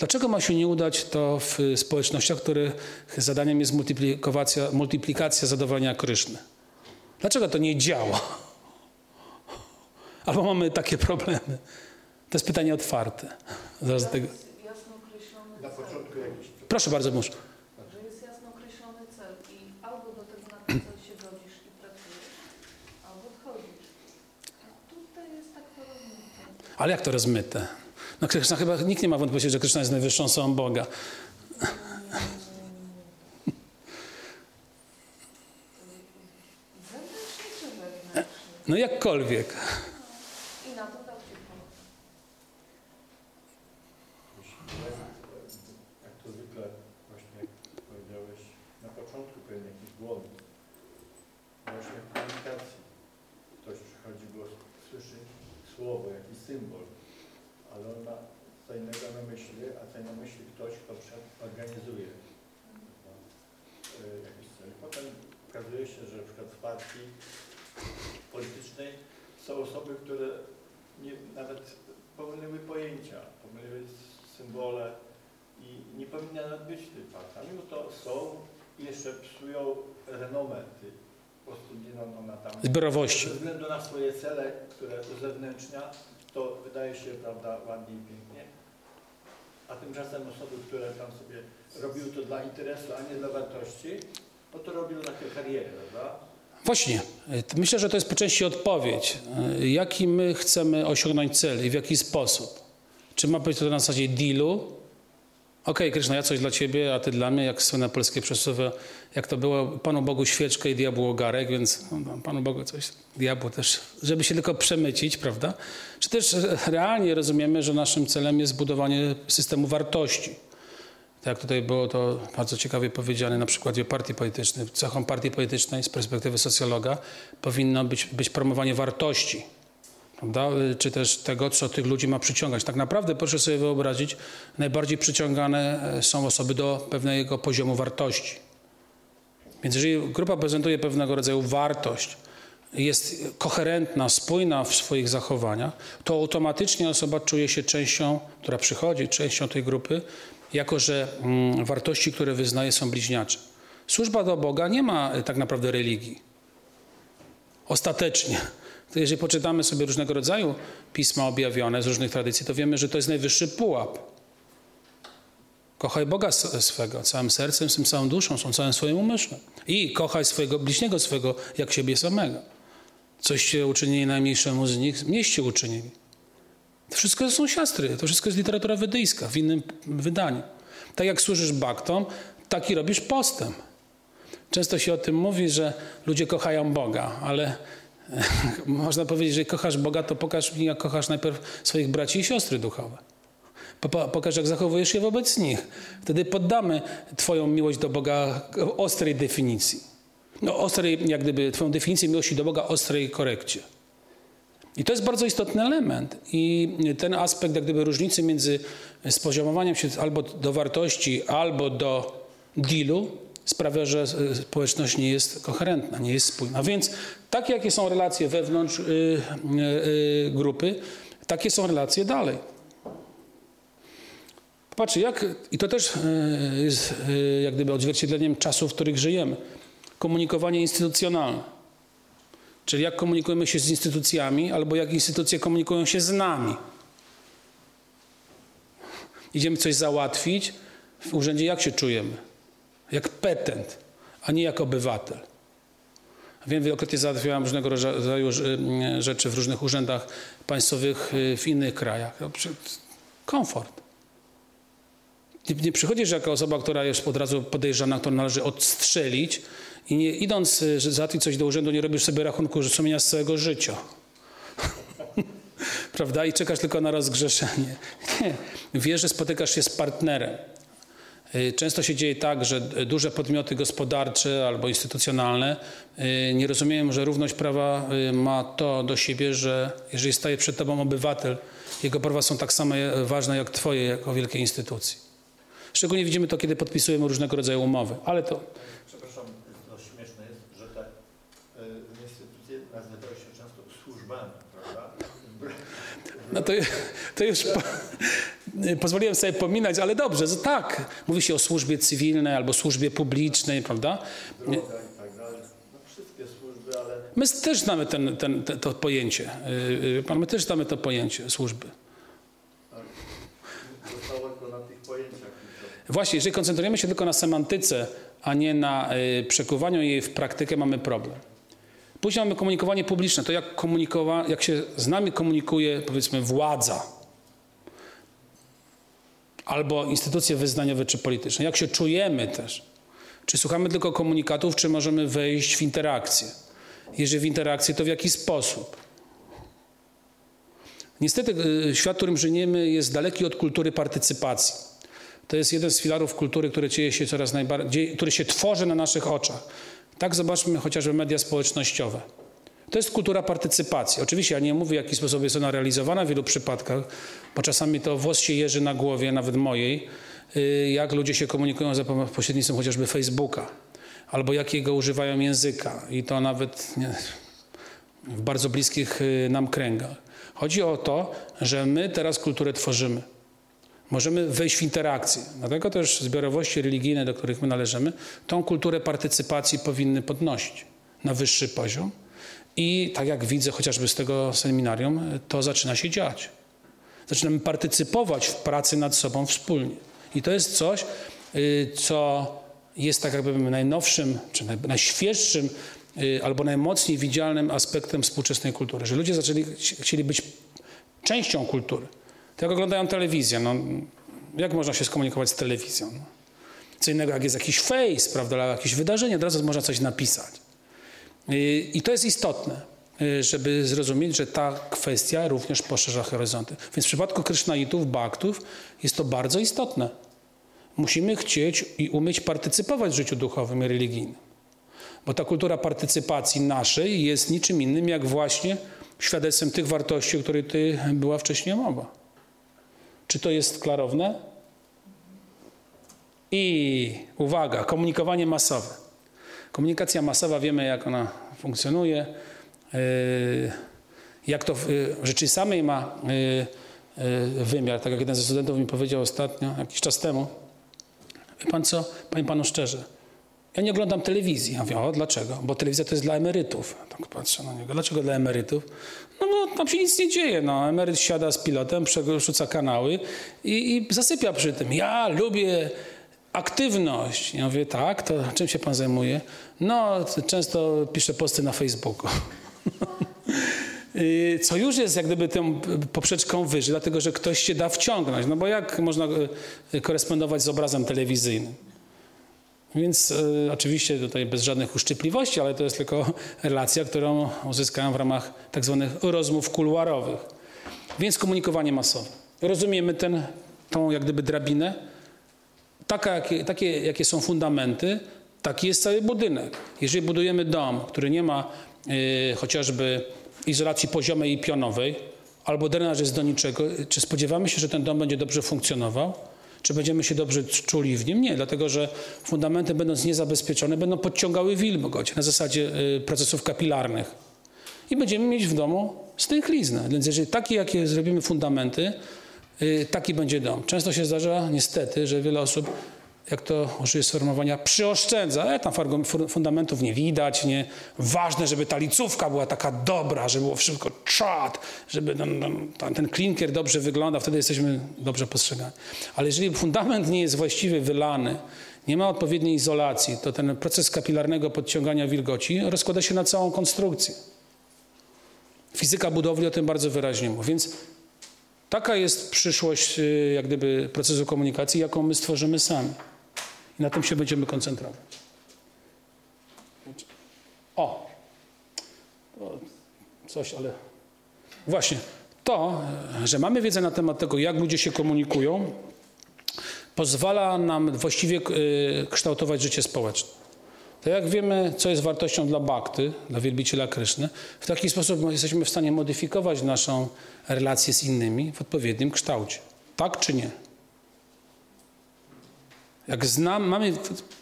Dlaczego ma się nie udać to w społecznościach, których zadaniem jest multiplikacja, multiplikacja zadowolenia Kryszny? Dlaczego to nie działa? *laughs* Albo mamy takie problemy? To jest pytanie otwarte. Zaraz tego. Jasno określony Na cel. początku jakiś Proszę bardzo. Że jest jasno określony cel i albo do tego na ten cel się godzisz i pracujesz, albo odchodzisz. A tutaj jest tak. Ale jak to rozmyte? No Kryszna chyba nikt nie ma wątpliwości, że Kryszna jest najwyższą osobą Boga. No jakkolwiek. Słowo, jakiś symbol, ale on ma co innego na myśli, a co na myśli ktoś, kto organizuje e, jakiś cel. Potem okazuje się, że na przykład w partii politycznej są osoby, które nie, nawet pomyliły pojęcia, pomyliły symbole i nie powinna nawet być w tej partii. A mimo to są i jeszcze psują renomę tej prostu giną ona tam. Zbiorowości. Ze względu na swoje cele, które uzewnętrznia, to wydaje się, prawda, ładnie i pięknie. A tymczasem osoby, które tam sobie robiły to dla interesu, a nie dla wartości, no to robiły takie kariery, prawda? Właśnie. Myślę, że to jest po części odpowiedź. Jaki my chcemy osiągnąć cel i w jaki sposób. Czy ma być to na zasadzie dealu? Okej, Kryszna, ja coś dla ciebie, a ty dla mnie, jak słynne polskie przysłowie, jak to było, Panu Bogu świeczkę i diabłu ogarek, więc no, Panu Bogu coś, diabłu też, żeby się tylko przemycić, prawda? Czy też realnie rozumiemy, że naszym celem jest budowanie systemu wartości. Tak jak tutaj było to bardzo ciekawie powiedziane na przykładzie partii politycznej. Cechą partii politycznej z perspektywy socjologa powinno być, być promowanie wartości, prawda? czy też tego, co tych ludzi ma przyciągać. Tak naprawdę proszę sobie wyobrazić, najbardziej przyciągane e, są osoby do pewnego poziomu wartości. Więc jeżeli grupa prezentuje pewnego rodzaju wartość, jest koherentna, spójna w swoich zachowaniach, to automatycznie osoba czuje się częścią, która przychodzi, częścią tej grupy, jako że mm, wartości, które wyznaje, są bliźniacze. Służba do Boga nie ma y, tak naprawdę religii. Ostatecznie. To jeżeli poczytamy sobie różnego rodzaju pisma objawione z różnych tradycji, to wiemy, że to jest najwyższy pułap. Kochaj Boga swego całym sercem, swym całą duszą, są całym swoim umysłem. I kochaj swojego bliźniego swego jak siebie samego. Coście uczynili najmniejszemu z nich, mieście uczynili. To wszystko są siastry, to wszystko jest literatura wedyjska w innym wydaniu. Tak jak służysz baktom, taki robisz postęp. Często się o tym mówi, że ludzie kochają Boga, ale *laughs* można powiedzieć, że kochasz Boga, to pokaż mi, jak kochasz najpierw swoich braci i siostry duchowe. Po- po- Pokaż, jak zachowujesz się wobec nich. Wtedy poddamy Twoją miłość do Boga ostrej definicji. No, ostrej, jak gdyby Twoją definicję miłości do Boga ostrej korekcie. I to jest bardzo istotny element. I ten aspekt, jak gdyby różnicy między spoziomowaniem się albo do wartości, albo do dealu sprawia, że e, społeczność nie jest koherentna, nie jest spójna. Więc takie, jakie są relacje wewnątrz y, y, y, grupy, takie są relacje dalej. Popatrzcie, jak, i to też y, jest y, jak gdyby odzwierciedleniem czasów, w których żyjemy. Komunikowanie instytucjonalne. Czyli jak komunikujemy się z instytucjami, albo jak instytucje komunikują się z nami. Idziemy coś załatwić, w urzędzie jak się czujemy? Jak petent, a nie jak obywatel. Wiem, wielokrotnie załatwiałam różnego rodzaju y, rzeczy w różnych urzędach państwowych y, w innych krajach. No, Komfort. Nie, przychodzisz jako osoba, która jest od razu podejrzana, którą należy odstrzelić i nie, idąc y, załatwić coś do urzędu, nie robisz sobie rachunku sumienia z całego życia. *laughs* Prawda? I czekasz tylko na rozgrzeszenie. *laughs* Nie. Wiesz, że spotykasz się z partnerem. Y, Często się dzieje tak, że duże podmioty gospodarcze albo instytucjonalne y, nie rozumieją, że równość prawa y, ma to do siebie, że jeżeli staje przed tobą obywatel, jego prawa są tak samo e, ważne jak twoje jako wielkiej instytucji. Szczególnie widzimy to, kiedy podpisujemy różnego rodzaju umowy, ale to Przepraszam, to śmieszne jest, że te y, instytucje nazywają się często służbami, prawda? No to, to już *laughs* pozwoliłem sobie pominąć, ale dobrze, że tak. Mówi się o służbie cywilnej albo służbie publicznej, prawda? Tak. No wszystkie służby, ale My też znamy ten, ten, te- to pojęcie. Yy, Pan, my też znamy to pojęcie służby. Właśnie, jeżeli koncentrujemy się tylko na semantyce, a nie na y, przekuwaniu jej w praktykę, mamy problem. Później mamy komunikowanie publiczne. To jak, komunikowa- jak się z nami komunikuje, powiedzmy, władza albo instytucje wyznaniowe czy polityczne. Jak się czujemy też. Czy słuchamy tylko komunikatów, czy możemy wejść w interakcję? Jeżeli w interakcję, to w jaki sposób? Niestety y, świat, w którym żyjemy, jest daleki od kultury partycypacji. To jest jeden z filarów kultury, który dzieje się coraz najbardziej, który się tworzy na naszych oczach. Tak zobaczmy chociażby media społecznościowe. To jest kultura partycypacji. Oczywiście ja nie mówię, w jaki sposób jest ona realizowana w wielu przypadkach, bo czasami to włos się jeży na głowie, nawet mojej, y, jak ludzie się komunikują za pośrednictwem chociażby Facebooka, albo jakiego używają języka i to nawet nie, w bardzo bliskich y, nam kręgach. Chodzi o to, że my teraz kulturę tworzymy. Możemy wejść w interakcję. Dlatego też zbiorowości religijne, do których my należymy, tą kulturę partycypacji powinny podnosić. na wyższy poziom. I tak jak widzę chociażby z tego seminarium, to zaczyna się dziać. Zaczynamy partycypować w pracy nad sobą wspólnie. I to jest coś, y, co jest tak jakby najnowszym, czy naj- najświeższym, y, albo najmocniej widzialnym aspektem współczesnej kultury. Że ludzie zaczęli, chcieli być częścią kultury. Tak jak oglądają telewizję. No, jak można się skomunikować z telewizją? Co innego, jak jest jakiś face, prawda, jakieś wydarzenie, od razu można coś napisać. Y, I to jest istotne, y, żeby zrozumieć, że ta kwestia również poszerza horyzonty. Więc w przypadku Krishnaitów, Bhaktów jest to bardzo istotne. Musimy chcieć i umieć partycypować w życiu duchowym i religijnym. Bo ta kultura partycypacji naszej jest niczym innym jak właśnie świadectwem tych wartości, o których ty była wcześniej mowa. Czy to jest klarowne? I uwaga, komunikowanie masowe. Komunikacja masowa, wiemy jak ona funkcjonuje, yy, jak to yy, rzeczy samej ma yy, wymiar. Tak jak jeden ze studentów mi powiedział ostatnio, jakiś czas temu. Wie pan co, powiem panu szczerze, ja nie oglądam telewizji. Ja mówię, o dlaczego? Bo telewizja to jest dla emerytów. Tak patrzę na niego. Dlaczego dla emerytów? No bo tam się nic nie dzieje. No. Emeryt siada z pilotem, przerzuca kanały i, i zasypia przy tym. Ja lubię aktywność. Ja mówię, tak, to czym się pan zajmuje? No, często piszę posty na Facebooku. *laughs* Co już jest jak gdyby tą poprzeczką wyżej, dlatego że ktoś się da wciągnąć. No bo jak można y, korespondować z obrazem telewizyjnym? Więc y, oczywiście tutaj bez żadnych uszczypliwości, ale to jest tylko relacja, którą uzyskałem w ramach tak zwanych rozmów kuluarowych. Więc komunikowanie masowe. Rozumiemy ten, tą jak gdyby drabinę. Taka, jakie, takie, jakie są fundamenty, taki jest cały budynek. Jeżeli budujemy dom, który nie ma y, chociażby izolacji poziomej i pionowej, albo drenaż jest do niczego, czy spodziewamy się, że ten dom będzie dobrze funkcjonował? Czy będziemy się dobrze czuli w nim? Nie, dlatego że fundamenty będąc niezabezpieczone będą podciągały wilgoć na zasadzie y, procesów kapilarnych. I będziemy mieć w domu stęchliznę. Więc jeżeli takie, jakie zrobimy fundamenty, y, taki będzie dom. Często się zdarza niestety, że wiele osób, jak to użyję sformułowania, przyoszczędza. E, tam fundamentów nie widać, nie. Ważne, żeby ta licówka była taka dobra, żeby było wszystko czad, żeby ten, klinkier dobrze wyglądał, wtedy jesteśmy dobrze postrzegani. Ale jeżeli fundament nie jest właściwie wylany, nie ma odpowiedniej izolacji, to ten proces kapilarnego podciągania wilgoci rozkłada się na całą konstrukcję. Fizyka budowli o tym bardzo wyraźnie mówi. Więc taka jest przyszłość y, jak gdyby procesu komunikacji, jaką my stworzymy sami. I na tym się będziemy koncentrować. O! Coś, ale... Właśnie. To, że mamy wiedzę na temat tego, jak ludzie się komunikują, pozwala nam właściwie y, kształtować życie społeczne. To jak wiemy, co jest wartością dla Bhakty, dla wielbiciela Kryszny, w taki sposób jesteśmy w stanie modyfikować naszą relację z innymi w odpowiednim kształcie. Tak czy nie? Jak znam, mamy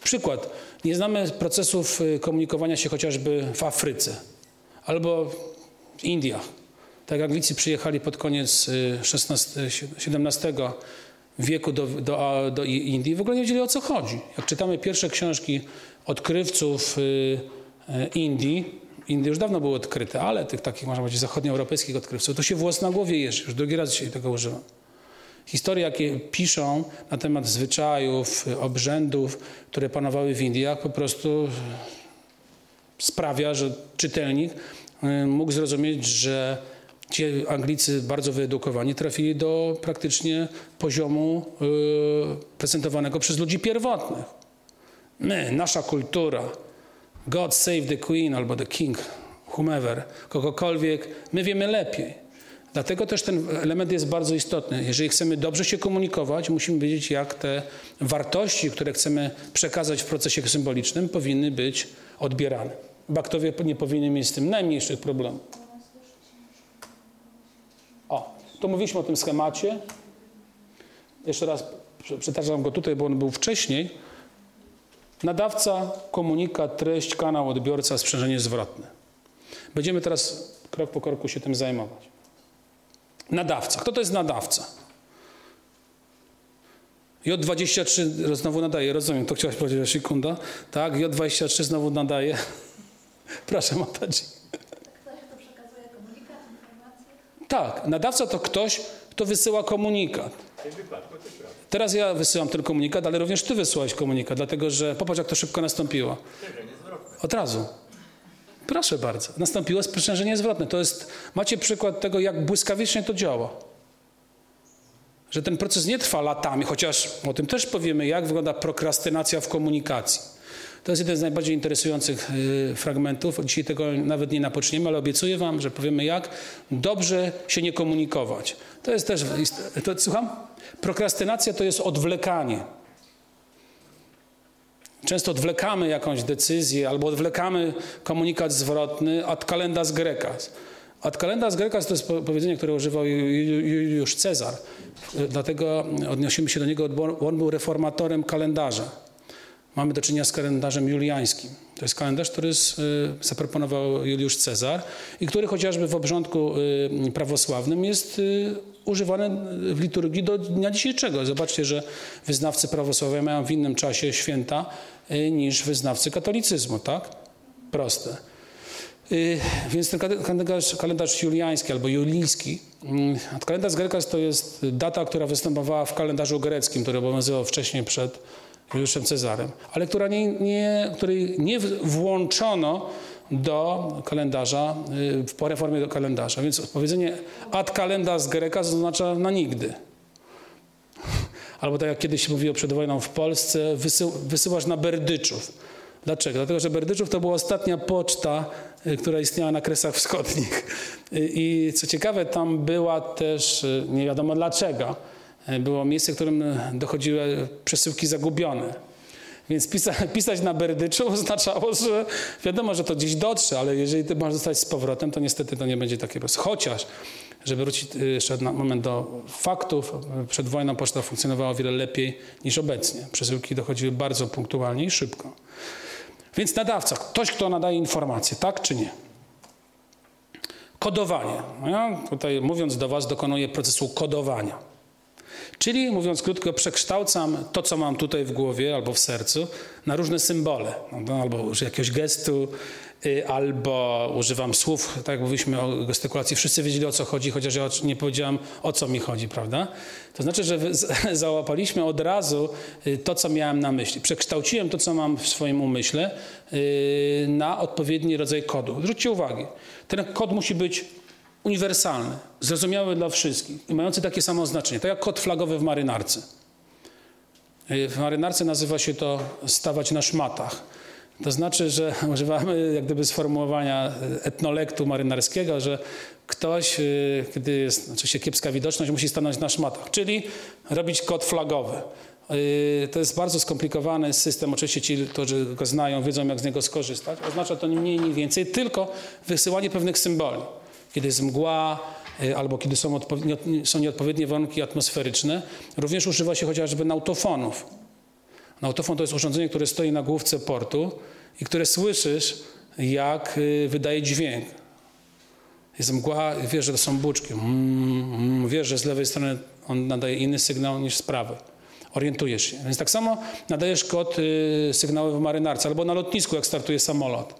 przykład, nie znamy procesów y, komunikowania się chociażby w Afryce albo w Indiach. Tak jak Anglicy przyjechali pod koniec y, XVI, XVII wieku do, do, do Indii, w ogóle nie wiedzieli o co chodzi. Jak czytamy pierwsze książki odkrywców y, y, Indii, Indie już dawno były odkryte, ale tych takich, można powiedzieć, zachodnioeuropejskich odkrywców, to się włos na głowie jeży. Już drugi raz dzisiaj tego używam. Historie, jakie piszą na temat zwyczajów, y, obrzędów, które panowały w Indiach, po prostu sprawia, że czytelnik mógł zrozumieć, że ci Anglicy bardzo wyedukowani trafili do praktycznie poziomu y, prezentowanego przez ludzi pierwotnych. My, nasza kultura, God save the Queen albo the King, whomever, kogokolwiek, my wiemy lepiej. Dlatego też ten element jest bardzo istotny. Jeżeli chcemy dobrze się komunikować, musimy wiedzieć, jak te wartości, które chcemy przekazać w procesie symbolicznym, powinny być odbierane. Baktowie nie powinni mieć z tym najmniejszych problemów. O, tu mówiliśmy o tym schemacie. Jeszcze raz prze- przetarzam go tutaj, bo on był wcześniej. Nadawca, komunikat, treść, kanał, odbiorca, sprzężenie zwrotne. Będziemy teraz krok po kroku się tym zajmować. Nadawca. Kto to jest nadawca? J23 znowu nadaje, rozumiem, to chciałaś powiedzieć sekunda. Tak, J23 znowu nadaje. *laughs* Proszę, Mataji. Ktoś, kto przekazuje komunikat, informacje. Tak, nadawca to ktoś, kto wysyła komunikat. Teraz ja wysyłam ten komunikat, ale również ty wysyłałeś komunikat, dlatego że popatrz, jak to szybko nastąpiło. Od razu. Proszę bardzo. Nastąpiło sprzężenie zwrotne. To jest, macie przykład tego, jak błyskawicznie to działa. Że ten proces nie trwa latami, chociaż o tym też powiemy, jak wygląda prokrastynacja w komunikacji. To jest jeden z najbardziej interesujących y, fragmentów. Dzisiaj tego nawet nie napoczniemy, ale obiecuję wam, że powiemy, jak dobrze się nie komunikować. To jest też... To, słucham? Prokrastynacja to jest odwlekanie. Często odwlekamy jakąś decyzję albo odwlekamy komunikat zwrotny ad calendas grecas. Ad calendas grecas to jest po- powiedzenie, które używał Ju- Ju- Juliusz Cezar. Dlatego odnosimy się do niego, bo on był reformatorem kalendarza. Mamy do czynienia z kalendarzem juliańskim. To jest kalendarz, który y, zaproponował Juliusz Cezar i który chociażby w obrządku y, prawosławnym jest y, używany w liturgii do dnia dzisiejszego. Zobaczcie, że wyznawcy prawosławia mają w innym czasie święta niż wyznawcy katolicyzmu, tak? Proste. Więc ten kale- kalendarz, kalendarz juliański albo julijski, mm, kalendarz Grekas to jest data, która występowała w kalendarzu greckim, który obowiązywał wcześniej przed Juliuszem Cezarem, ale która nie, nie, której nie włączono do kalendarza, y, po reformie do kalendarza. Więc powiedzenie ad calendas Grekas oznacza na nigdy. Albo tak jak kiedyś się mówiło przed wojną w Polsce, wysył, wysyłasz na Berdyczów. Dlaczego? Dlatego, że Berdyczów to była ostatnia poczta, y, która istniała na Kresach Wschodnich. Y, I co ciekawe, tam była też, nie wiadomo dlaczego, było miejsce, w którym y, dochodziły przesyłki zagubione. Więc pisa, *laughs* pisać na Berdyczu oznaczało, że wiadomo, że to gdzieś dotrze, ale jeżeli ty masz zostać z powrotem, to niestety to nie będzie takie proste. Chociaż, żeby wrócić y, jeszcze na moment do faktów, przed wojną poczta funkcjonowała o wiele lepiej niż obecnie. Przesyłki dochodziły bardzo punktualnie i szybko. Więc nadawca, ktoś, kto nadaje informacje, tak czy nie? Kodowanie. No ja tutaj mówiąc do Was dokonuję procesu kodowania. Czyli mówiąc krótko, przekształcam to, co mam tutaj w głowie albo w sercu, na różne symbole. No, albo użyję jakiegoś gestu, y, albo używam słów, tak jak mówiliśmy o gestykulacji. Wszyscy wiedzieli o co chodzi, chociaż ja nie powiedziałam o co mi chodzi, prawda? To znaczy, że *laughs* załapaliśmy od razu y, to, co miałem na myśli. Przekształciłem to, co mam w swoim umyśle, y, na odpowiedni rodzaj kodu. Zwróćcie uwagę, ten kod musi być uniwersalny, zrozumiały dla wszystkich i mający takie samo znaczenie, tak jak kod flagowy w marynarce. Y, W marynarce nazywa się to stawać na szmatach. To znaczy, że *laughs* używamy jak gdyby sformułowania y, etnolektu marynarskiego, że ktoś, y, kiedy jest oczywiście kiepska widoczność, musi stanąć na szmatach, czyli robić kod flagowy. To jest bardzo skomplikowany system. Oczywiście ci, którzy go znają, wiedzą, jak z niego skorzystać. Oznacza to ni mniej, ni więcej, tylko wysyłanie pewnych symboli. Kiedy jest mgła, y, albo kiedy są, odpowiednio, są nieodpowiednie warunki atmosferyczne. Również używa się chociażby nautofonów. Nautofon to jest urządzenie, które stoi na główce portu i które słyszysz, jak y, wydaje dźwięk. Jest mgła, wiesz, że to są buczki. Mm, mm, wiesz, że z lewej strony on nadaje inny sygnał niż z prawej. Orientujesz się. Więc tak samo nadajesz kod y, sygnałowy w marynarce albo na lotnisku, jak startuje samolot.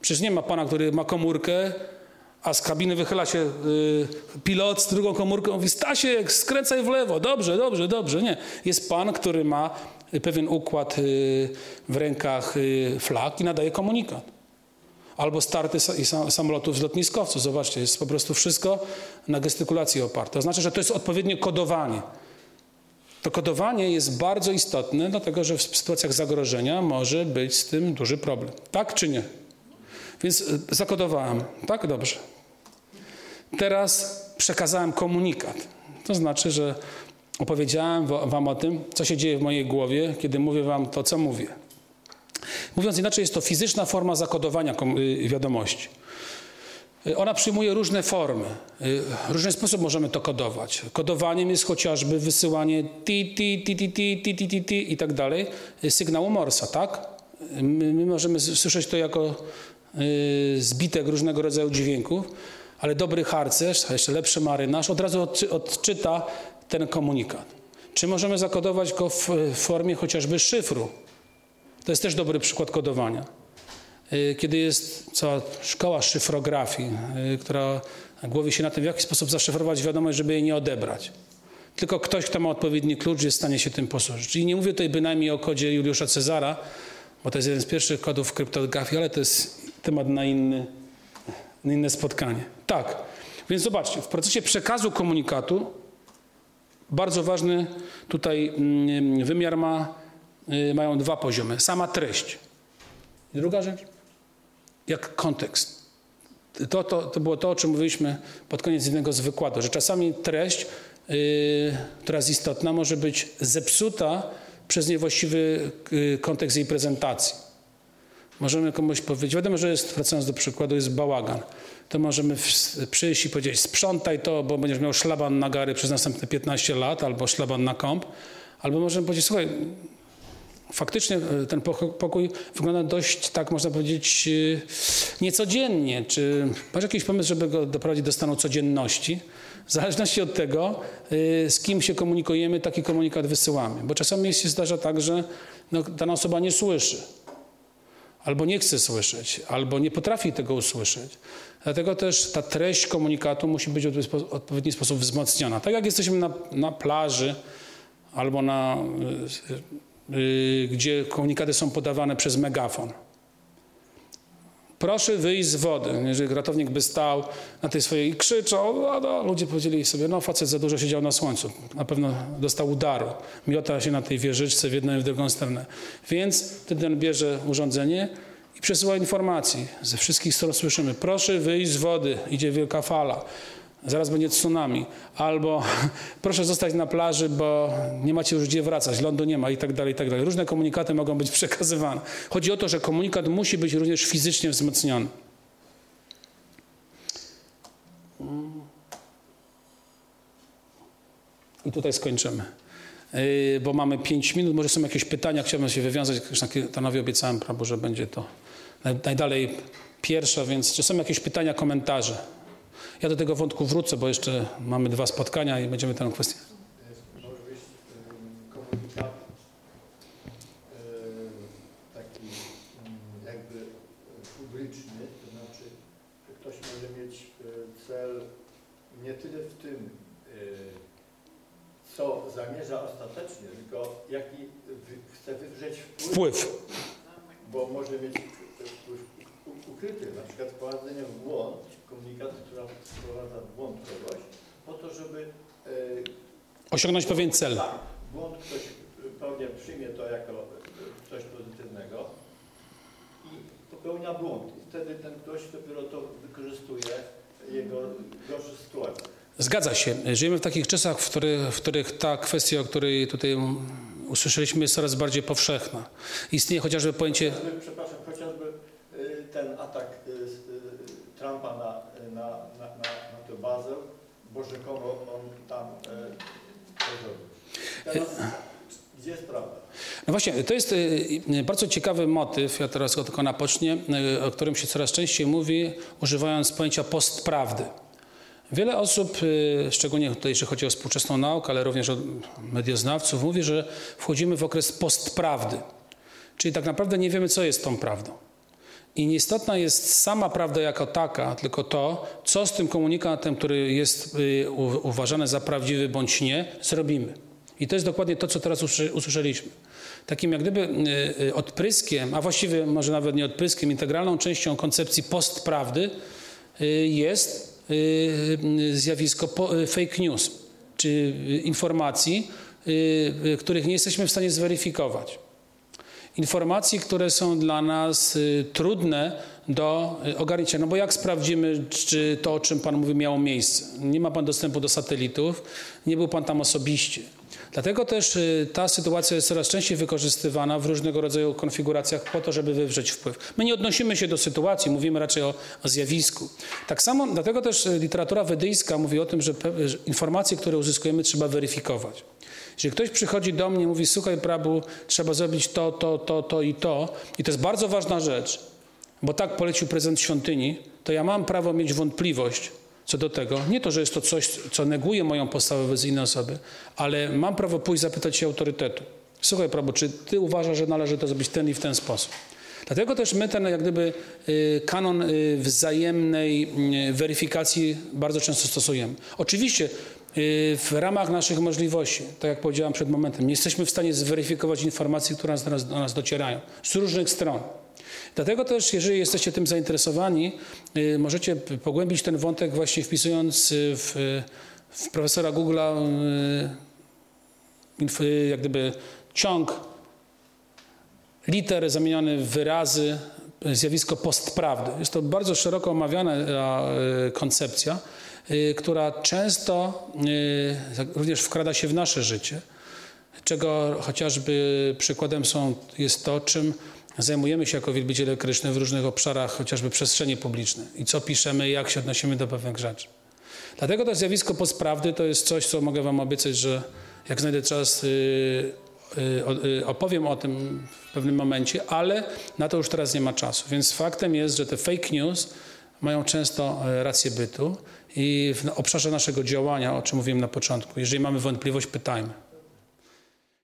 Przecież nie ma pana, który ma komórkę, a z kabiny wychyla się y, pilot z drugą komórką mówi Stasiek, skręcaj w lewo, dobrze, dobrze, dobrze. Nie. Jest pan, który ma pewien układ y, w rękach y, flag i nadaje komunikat. Albo starty samolotów z lotniskowców. Zobaczcie, jest po prostu wszystko na gestykulacji oparte. To znaczy, że to jest odpowiednie kodowanie. To kodowanie jest bardzo istotne, dlatego że w sytuacjach zagrożenia może być z tym duży problem. Tak czy nie? Więc y, zakodowałem. Tak? Dobrze. Teraz przekazałem komunikat. To znaczy, że opowiedziałem wa- wam o tym, co się dzieje w mojej głowie, kiedy mówię wam to, co mówię. Mówiąc inaczej, jest to fizyczna forma zakodowania y, wiadomości. Y, Ona przyjmuje różne formy. Y, W różny sposób możemy to kodować. Kodowaniem jest chociażby wysyłanie ti, ti, ti, ti, ti, ti, ti, ti, ti i tak dalej y, sygnału Morsa, tak? Y, My, my możemy słyszeć to jako y, zbitek różnego rodzaju dźwięków, ale dobry harcerz, a jeszcze lepszy marynarz od razu odczy, odczyta ten komunikat. Czy możemy zakodować go w, formie chociażby szyfru? To jest też dobry przykład kodowania. y, kiedy jest cała szkoła szyfrografii, y, która głowi się na tym, w jaki sposób zaszyfrować wiadomość, żeby jej nie odebrać. Tylko ktoś, kto ma odpowiedni klucz, jest w stanie się tym posłużyć. Czyli nie mówię tutaj bynajmniej o kodzie Juliusza Cezara, bo to jest jeden z pierwszych kodów kryptografii, ale to jest temat na, inny, na inne spotkanie. Tak, więc zobaczcie, w procesie przekazu komunikatu bardzo ważny tutaj mm, wymiar ma, y, mają dwa poziomy. Sama treść. I druga rzecz, jak kontekst. To, to, to było to, o czym mówiliśmy pod koniec jednego z wykładów, że czasami treść, yy, która jest istotna, może być zepsuta przez niewłaściwy yy, kontekst jej prezentacji. Możemy komuś powiedzieć, wiadomo, że jest, wracając do przykładu, jest bałagan. To możemy przyjść i powiedzieć, sprzątaj to, bo będziesz miał szlaban na gary przez następne 15 lat, albo szlaban na kąp. Albo możemy powiedzieć, słuchaj, faktycznie e, ten pokój wygląda dość, tak można powiedzieć, e, niecodziennie. Czy masz jakiś pomysł, żeby go doprowadzić do stanu codzienności? W zależności od tego, e, z kim się komunikujemy, taki komunikat wysyłamy. Bo czasami się zdarza tak, że no, dana osoba nie słyszy albo nie chce słyszeć, albo nie potrafi tego usłyszeć. Dlatego też ta treść komunikatu musi być w odpo- odpowiedni sposób wzmocniona. Tak jak jesteśmy na, na plaży albo na, y, y, gdzie komunikaty są podawane przez megafon. Proszę wyjść z wody. Jeżeli ratownik by stał na tej swojej i krzyczał, no, no, ludzie powiedzieli sobie, no facet za dużo siedział na słońcu. Na pewno dostał udaru. Miota się na tej wieżyczce w jedną i w drugą stronę. Więc wtedy ten bierze urządzenie i przesyła informacji. Ze wszystkich stron słyszymy, proszę wyjść z wody, idzie wielka fala. Zaraz będzie tsunami. Albo *laughs* proszę zostać na plaży, bo nie macie już gdzie wracać, lądu nie ma i tak dalej, i tak dalej. Różne komunikaty mogą być *laughs* przekazywane. Chodzi o to, że komunikat musi być również fizycznie wzmocniony. I tutaj skończymy. Yy, bo mamy 5 minut, może są jakieś pytania, chciałbym się wywiązać, Krysztanowi obiecałem, prawo, że będzie to naj- najdalej pierwsza, więc czy są jakieś pytania, komentarze? Ja do tego wątku wrócę, bo jeszcze mamy dwa spotkania i będziemy tę kwestię. Może być ym, komunikat ym, taki ym, jakby publiczny, to że ktoś może mieć cel nie tyle w tym, co zamierza ostatecznie, tylko jaki chce wywrzeć wpływ, Wpływ. bo może mieć wpływ ukryty, na przykład wprowadzenie w błąd komunikatu, która wprowadza w błąd kogoś, po to, żeby y, Osiągnąć pewien cel. tak, błąd ktoś y, pewnie przyjmie to jako y, coś pozytywnego i popełnia błąd. I wtedy ten ktoś dopiero to wykorzystuje jego sytuacje. Zgadza się. Żyjemy w takich czasach, w których, w których ta kwestia, o której tutaj usłyszeliśmy, jest coraz bardziej powszechna. Istnieje chociażby pojęcie Chociażby, przepraszam, chociażby ten atak Trumpa na, na, na, na, na tę bazę, bo rzekomo on tam to zrobił. Gdzie jest prawda? No właśnie, to jest y, bardzo ciekawy motyw, ja teraz go tylko napocznie, y, o którym się coraz częściej mówi, używając pojęcia postprawdy. Wiele osób, szczególnie tutaj, chodzi o współczesną naukę, ale również o medioznawców, mówi, że wchodzimy w okres postprawdy. Czyli tak naprawdę nie wiemy, co jest tą prawdą. I nieistotna jest sama prawda jako taka, tylko to, co z tym komunikatem, który jest y, uważany za prawdziwy bądź nie, zrobimy. I to jest dokładnie to, co teraz usłyszeliśmy. Takim jak gdyby y, y, odpryskiem, a właściwie może nawet nie odpryskiem, integralną częścią koncepcji postprawdy jest zjawisko fake news, czy informacji, których nie jesteśmy w stanie zweryfikować informacji, które są dla nas y, trudne do y, ogarnięcia. No bo jak sprawdzimy, czy to, o czym Pan mówi, miało miejsce? Nie ma Pan dostępu do satelitów, nie był Pan tam osobiście. Dlatego też y, ta sytuacja jest coraz częściej wykorzystywana w różnego rodzaju konfiguracjach po to, żeby wywrzeć wpływ. My nie odnosimy się do sytuacji, mówimy raczej o, o zjawisku. Tak samo, dlatego też literatura wedyjska mówi o tym, że informacje, które uzyskujemy, trzeba weryfikować. Jeżeli ktoś przychodzi do mnie i mówi, słuchaj Prabu, trzeba zrobić to, to, to, to i to, i to jest bardzo ważna rzecz, bo tak polecił prezydent świątyni, to ja mam prawo mieć wątpliwość co do tego. Nie to, że jest to coś, co neguje moją postawę wobec innej osoby, ale mam prawo pójść zapytać się autorytetu. Słuchaj Prabu, czy ty uważasz, że należy to zrobić w ten i w ten sposób? Dlatego też my ten jak gdyby y, kanon y, wzajemnej y, weryfikacji bardzo często stosujemy. Oczywiście w ramach naszych możliwości, tak jak powiedziałam przed momentem, nie jesteśmy w stanie zweryfikować informacji, które do nas, do nas docierają z różnych stron. Dlatego też, jeżeli jesteście tym zainteresowani, y, możecie pogłębić ten wątek właśnie wpisując y, w, w profesora Google'a y, y, jak gdyby ciąg liter zamieniony w wyrazy, y, zjawisko postprawdy. Jest to bardzo szeroko omawiana koncepcja, y, która często y, jak- również wkrada się w nasze życie, czego chociażby przykładem są, jest to, czym zajmujemy się jako wielbiciele Krishny w różnych obszarach, chociażby przestrzeni publicznej i co piszemy, jak się odnosimy do pewnych rzeczy. Dlatego to zjawisko postprawdy to jest coś, co mogę Wam obiecać, że jak znajdę czas, y, y, y, opowiem o tym w pewnym momencie, ale na to już teraz nie ma czasu. Więc faktem jest, że te fake news mają często e, rację bytu i w obszarze naszego działania, o czym mówiłem na początku, jeżeli mamy wątpliwość, pytajmy.